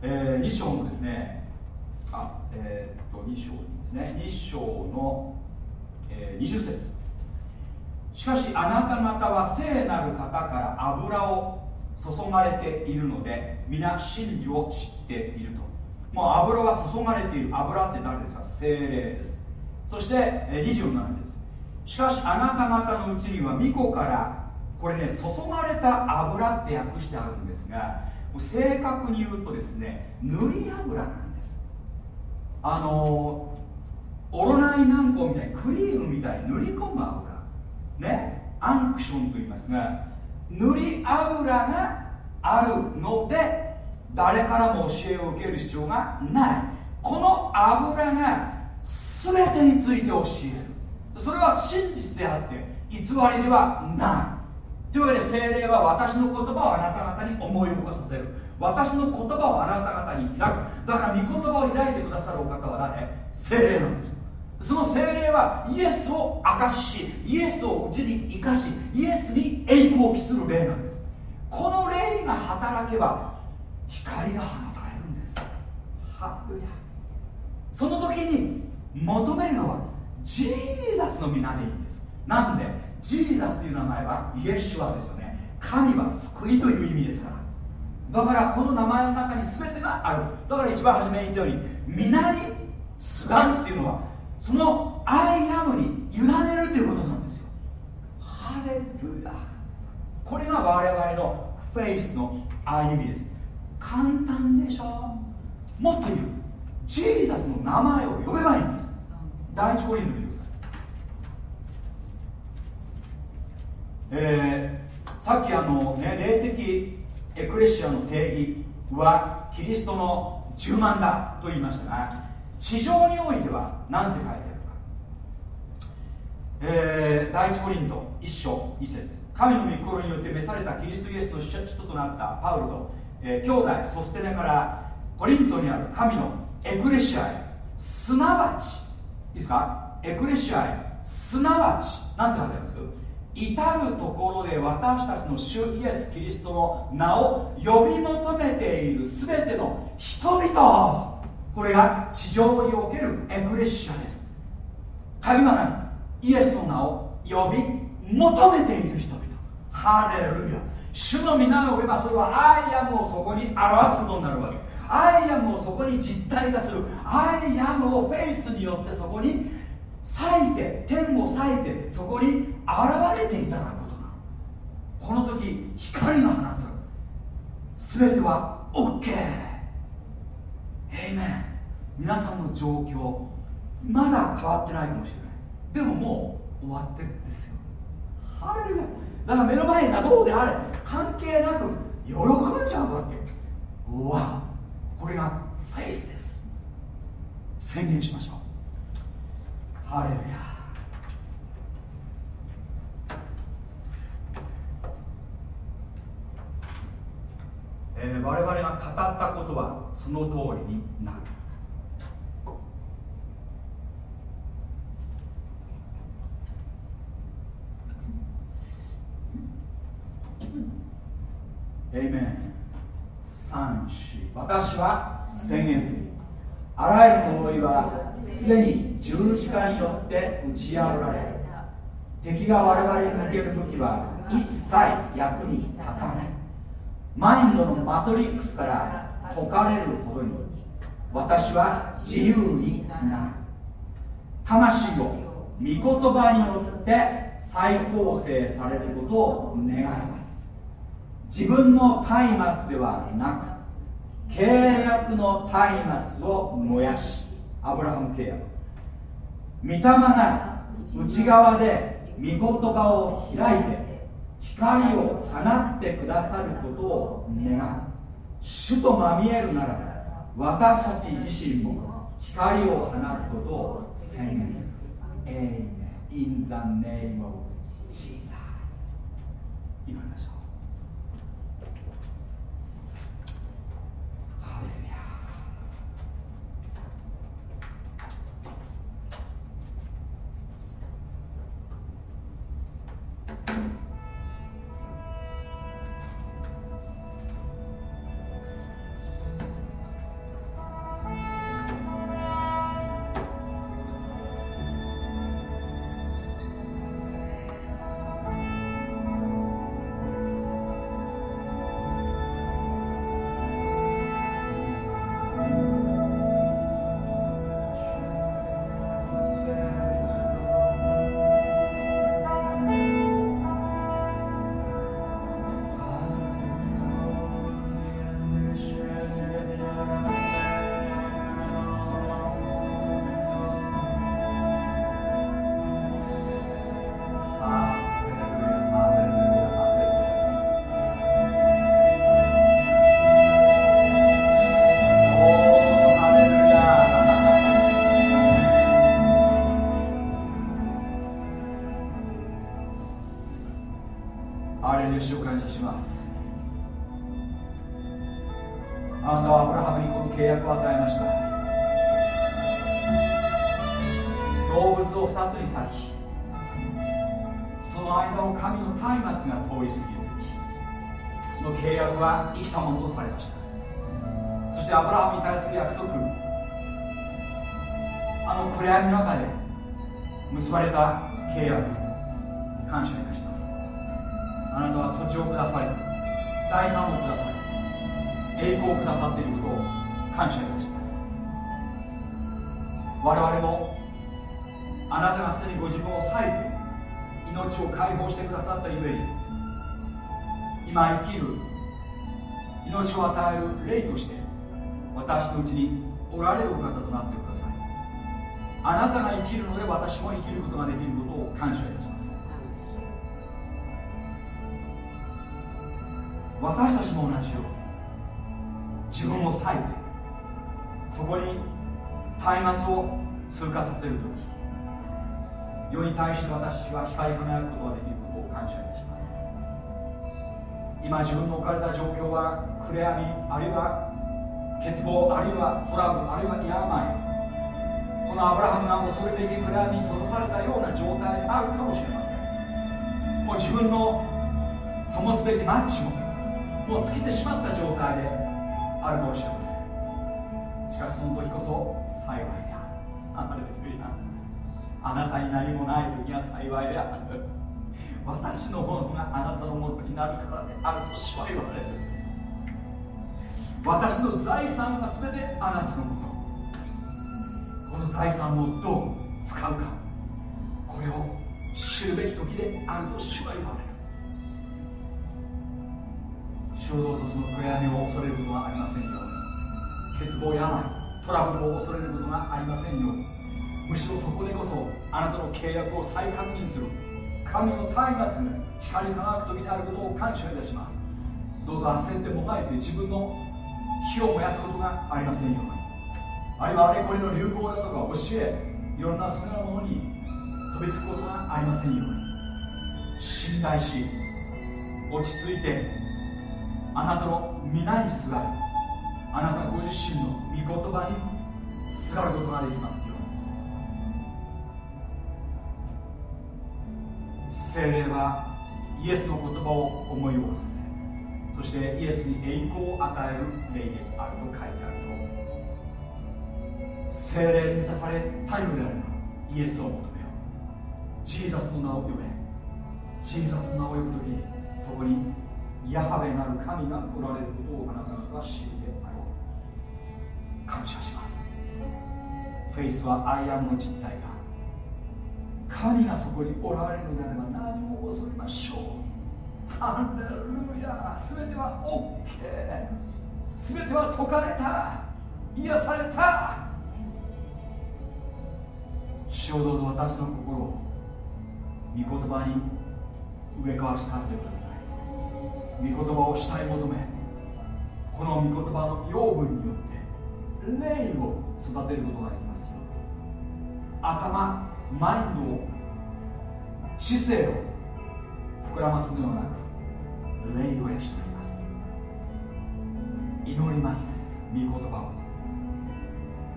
えー、2章のですねあえー、っと2章ですね2章の、えー、20節。しかしあなた方は聖なる方から油を注がれているので皆真理を知っていると。もう油は注がれている油って誰ですか？精霊です。そしてえー27節。しかしあなた方のうちには御子からこれね注がれた油って訳してあるんですが正確に言うとですね塗り油なんです。あのオロナイ軟膏みたいにクリームみたいに塗り込む油。ね？アンクションと言いますが塗り油があるので誰からも教えを受ける必要がない。この油が全てについて教える。それは真実であって偽りではない。というわけで精霊は私の言葉をあなた方に思い起こさせる。私の言葉をあなた方に開く。だから御言葉を開いてくださるお方は誰？精霊なんです。その精霊はイエスを証ししイエスをうちに生かしイエスに栄光を期する霊なんです。この霊が働けば光が放たれるんです。ハルヤ。その時に求めるのはジーザスの皆でいいんです。なんで？ジーザスという名前はイエシュアですよね。神は救いという意味ですから。だからこの名前の中に全てがある。だから一番初めに言ったように御名にすがるっていうのはその I AM に委ねるということなんですよ。ハレルヤ。これが我々のフェイスの歩みです。簡単でしょ？もっと言う。ジーザスの名前を呼べばいいんです。第一コリントえー、さっきあの、ね、霊的エクレシアの定義はキリストの10万だと言いましたが地上においては何て書いてあるか、えー、第一コリント1章2節。神の御心によって召されたキリストイエスの使徒となったパウロと、えー、兄弟ソステネからコリントにある神のエクレシアへ。すなわちいいですか？エクレシアへ。すなわち何て書いてあります？至るところで私たちの主イエス・キリストの名を呼び求めている全ての人々。これが地上におけるエクレシアです。鍵は何イエスの名を呼び求めている人々。ハレルヤ。主の皆を呼べばそれはアイアムをそこに表すことになるわけ。I AM をそこに実体化する。 I AM を faith によってそこに裂いて天を裂いてそこに現れていただくことなのこの時光が放つ全ては OK amen 皆さんの状況まだ変わってないかもしれない。でももう終わってるんですよ。ハレルヤ。だから目の前がどうであれ関係なく喜んじゃうわけ。うわこれがフェイスです。宣言しましょう。ハレルヤえー、我々が語ったことはその通りになる。エイメン三四私は宣言するあらゆる呪いはすでに十字架によって打ち破られ敵が我々に向ける武器は一切役に立たない。マインドのマトリックスから解かれるほどに私は自由になる。魂を御言葉によって再構成されることを願います。自分の松明ではなく契約の松明を燃やしアブラハム契約。御霊が内側で御言葉を開いて光を放ってくださることを願う。主とまみえるなら私たち自身も光を放つことを宣言する。Amen In the name of Jesus 祈りましょう？あの暗闇の中に松明を通過させるとき世に対して私は光り輝くことができることを感謝いたします。今自分の置かれた状況は暗闇あるいは欠乏あるいはトラブルあるいは病。このアブラハムが恐るべき暗闇に閉ざされたような状態であるかもしれません。もう自分の灯すべきマッチももう尽きてしまった状態であるかもしれません。しかしその時こそ幸いであるあなたに何もない時は幸いである私のものがあなたのものになるからであると主は言われる私の財産が全てあなたのものこの財産をどう使うかこれを知るべき時であると主は言われる。主をどうぞその暗闇を恐れることがありませんよ。欠乏病トラブルを恐れることがありませんよむしろそこでこそあなたの契約を再確認する神の松明が光り輝く時であることを感謝いたします。どうぞ焦ってもがいて自分の火を燃やすことがありませんようにあるいはあれこれの流行だとか教えいろんなそのようなものに飛びつくことがありませんように。信頼し落ち着いてあなたの皆にすがる。あなたご自身の御言葉にすがることができますように精霊はイエスの言葉を思い起こさせ。そしてイエスに栄光を与える霊であると書いてあると精霊に満たされ頼りであるのイエスを求めようジーザスの名を呼べ。ジーザスの名を呼ぶ時にそこにヤハウェなる神がおられることをあなた方は知る。感謝します。フェイスはアイアムの実体が神がそこにおられるのであれば何を恐れましょう。ハレルヤ全ては OK 全ては解かれた。癒された。主をどうぞ私の心を御言葉に植え交わしかせてください。御言葉をしたい求めこの御言葉の養分によって霊を育てることができますよ。頭マインドを知性を膨らますのではなく霊を養います。祈ります御言葉を。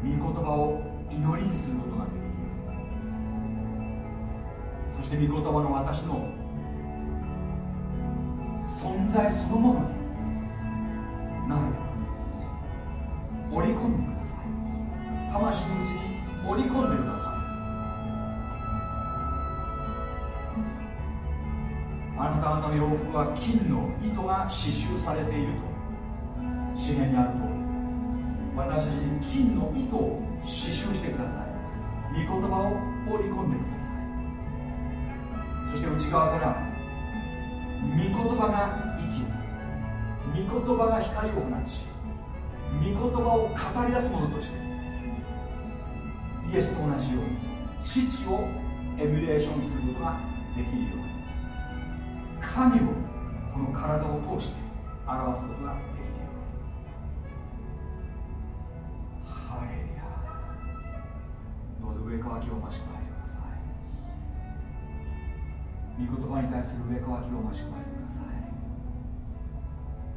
御言葉を祈りにすることができる。そして御言葉の私の存在そのものになる。よ織り込んでください魂のうちに織り込んでくださいあなた方の洋服は金の糸が刺繍されていると詩篇にあると私たちに金の糸を刺繍してください御言葉を織り込んでくださいそして内側から御言葉が生きる御言葉が光を放ち御言葉を語り出すものとしてイエスと同じように父をエミュレーションすることができるように。神をこの体を通して表すことができるように。ハレルヤ。どうぞ上乾きを増し加えてください。御言葉に対する上乾きを増し加えてください。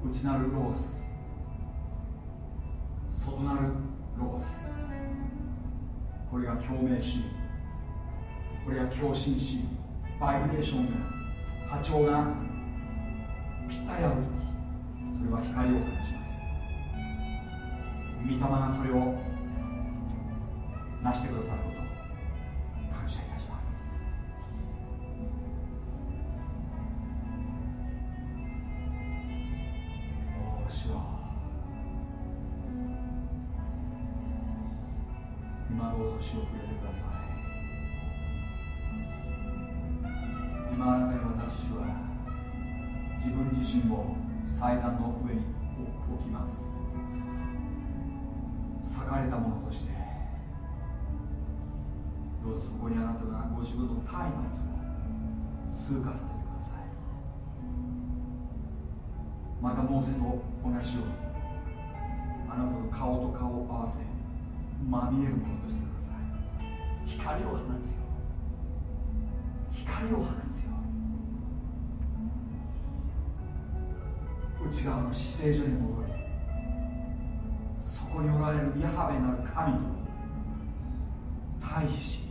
内なるロース。外なるロゴス。これが共鳴しこれが共振しバイブレーションが波長がぴったり合う時それは光を放ちます。御霊がそれを成してくださること。ものとしてどうぞそこにあなたがご自分の松明を通過させてください。またモーセと同じようにあなたの顔と顔を合わせまみえるものとしてください。光を放つよ光を放つよ内側の姿勢所に戻りそこにおられるヤハベなる神と対峙し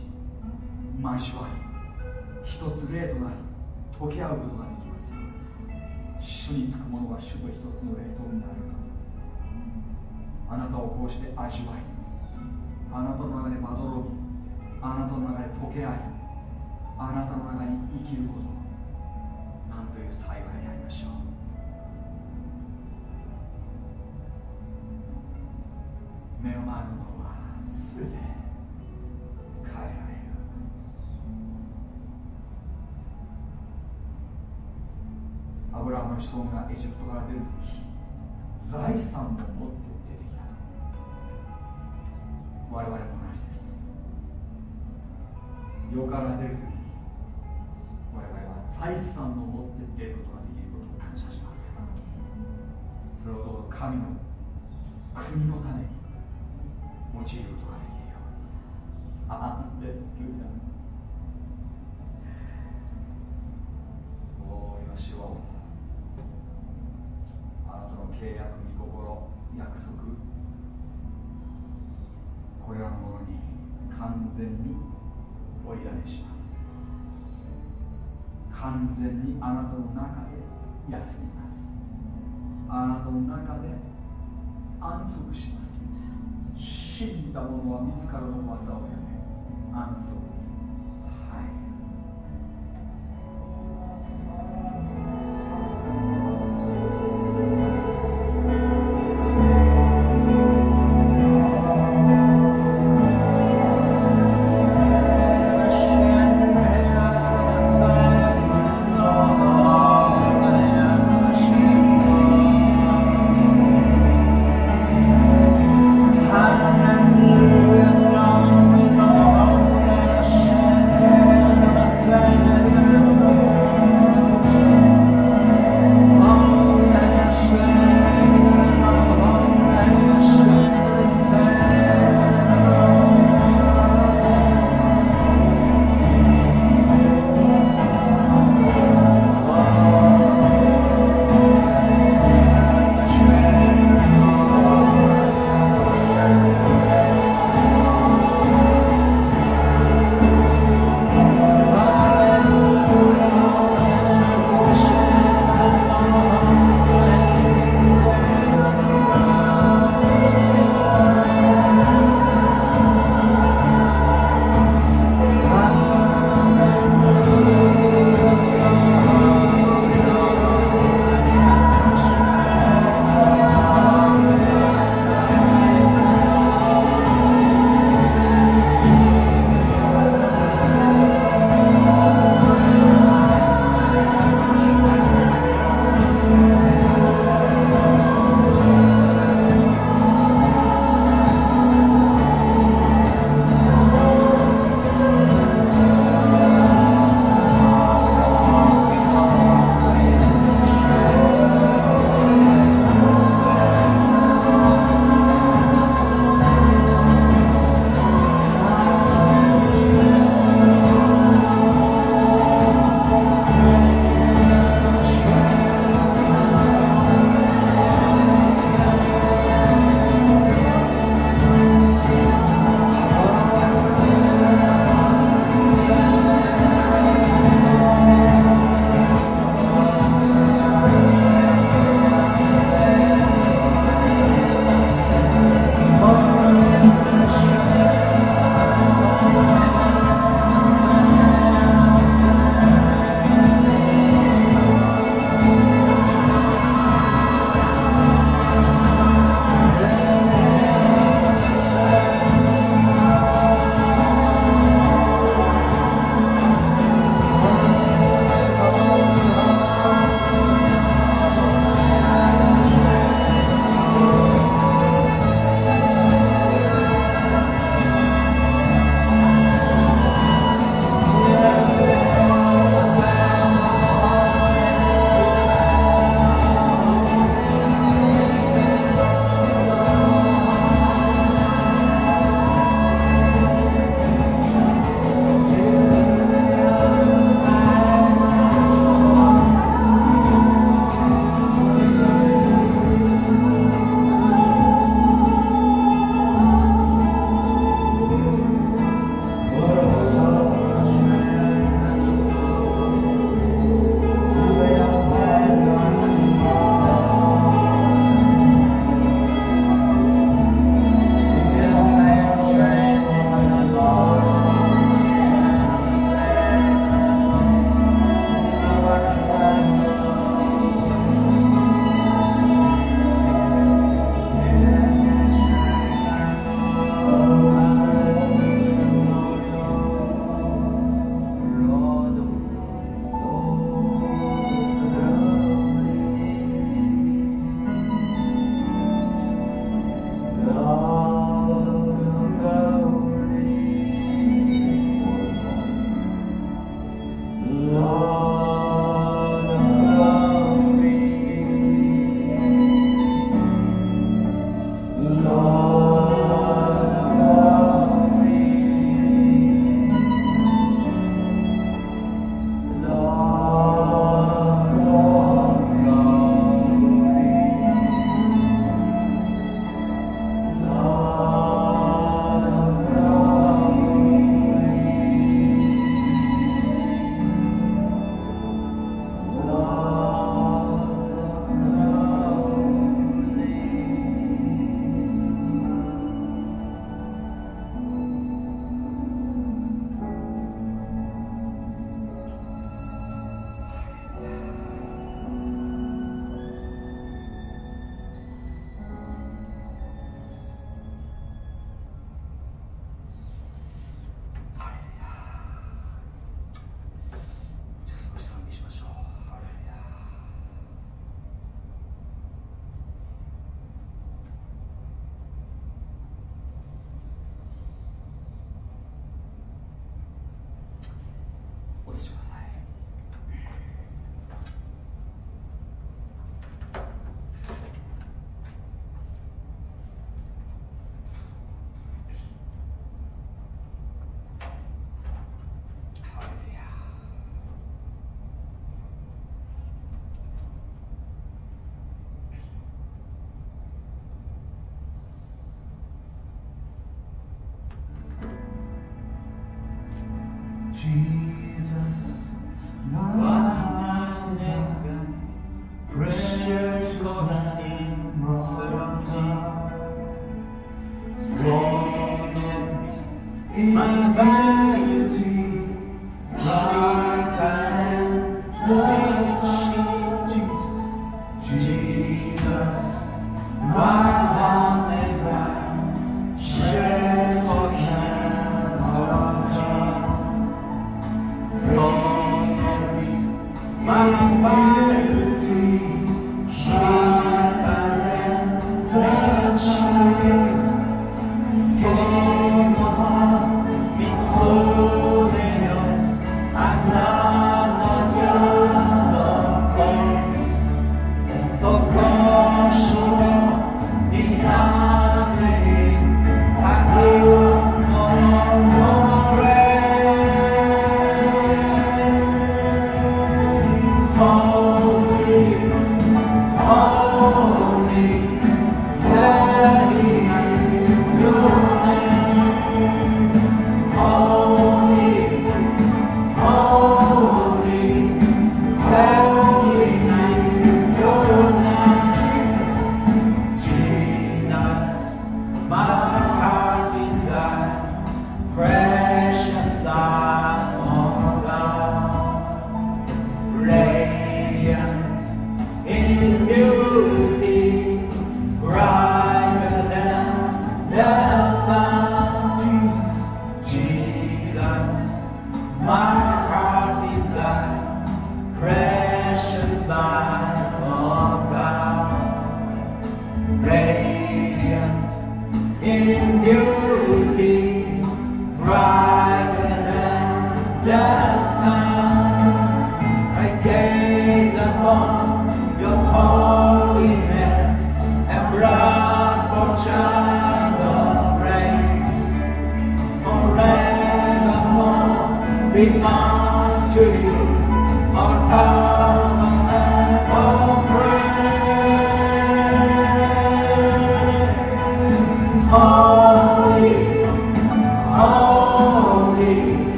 交わり一つ霊となり溶け合うことができます。主につく者は主と一つの霊となるあなたをこうして味わいあなたの中でまどろみあなたの中で溶け合いあなたの中に生きることなんという幸いでありましょう。目の前のものは全て変えられる。アブラムの子孫がエジプトから出る時財産を持って出てきた。と我々も同じです。世から出る時に我々は財産を持って出ることができることを感謝します。それをどうぞ神の国のために。用いることができるようにアレルヤおお今しよ。あなたの契約御心約束これらのものに完全にお委ねします完全にあなたの中で休みます。あなたの中で安息します。信じた者は自らの技をやめ安息。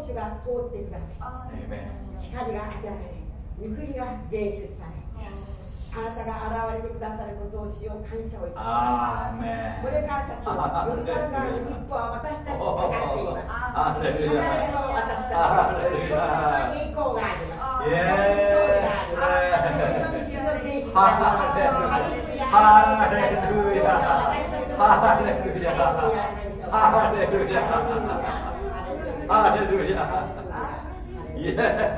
主が通ってください。光が当てられゆくりが芸術されあなたが現れてくださることをしよう感謝をいたします。これから先ヨルダン川の一歩は私たちにかかっています。必れの私たちに今栄光があります勝利があります国ののありますハレルヤハレルヤハレルヤハレルヤ Hallelujah. Yeah.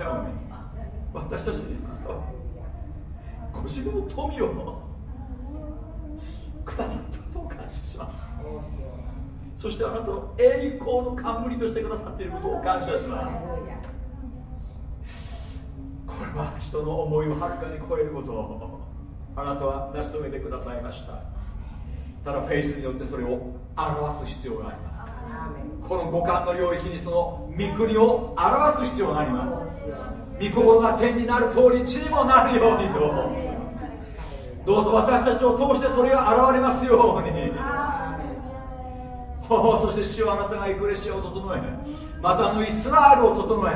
与えると言ったように私たちにご自分の富をくださったことを感謝しますそしてあなたの栄光の冠としてくださっていることを感謝します。これは人の思いをはるかに超えることをあなたは成し遂げてくださいました。ただフェイスによってそれを表す必要があります。この五感の領域にその御国を表す必要があります。御心が天になる通り地にもなるようにと。どうぞ私たちを通してそれが現れますように。おそして主はあなたがエクレシアを整えまたあのイスラエルを整え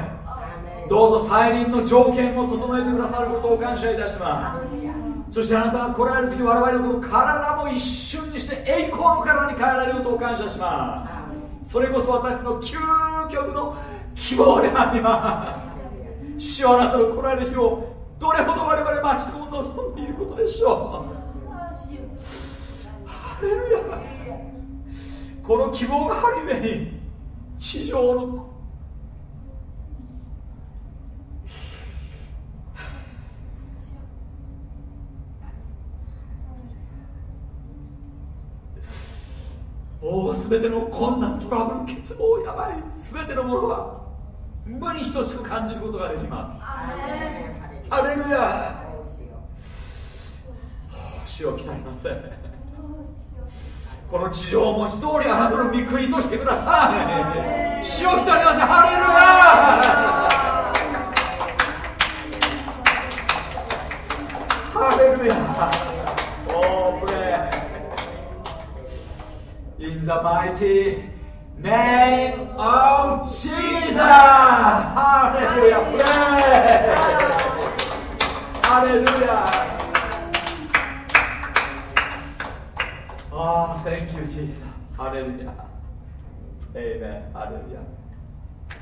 どうぞ再臨の条件を整えてくださることを感謝いたしますそしてあなたが来られる時我々のこの体も一瞬にして栄光の体に変えられることを感謝します。それこそ私の究極の希望であります。主はあなたの来られる日をどれほど我々待ち望んでいることでしょうハレルヤ。この希望があるゆえに地上のおお全ての困難トラブル欠乏やばい全てのものは無に等しく感じることができます。ハレルヤ。死を鍛えませんこの地上を文字通りあなたの御国としてください。死を鍛えませんハレルヤ。ハレルヤ In the mighty name of Jesus ハレルヤプレイハレルヤ Oh, thank you, Jesus. Hallelujah. Amen. Hallelujah.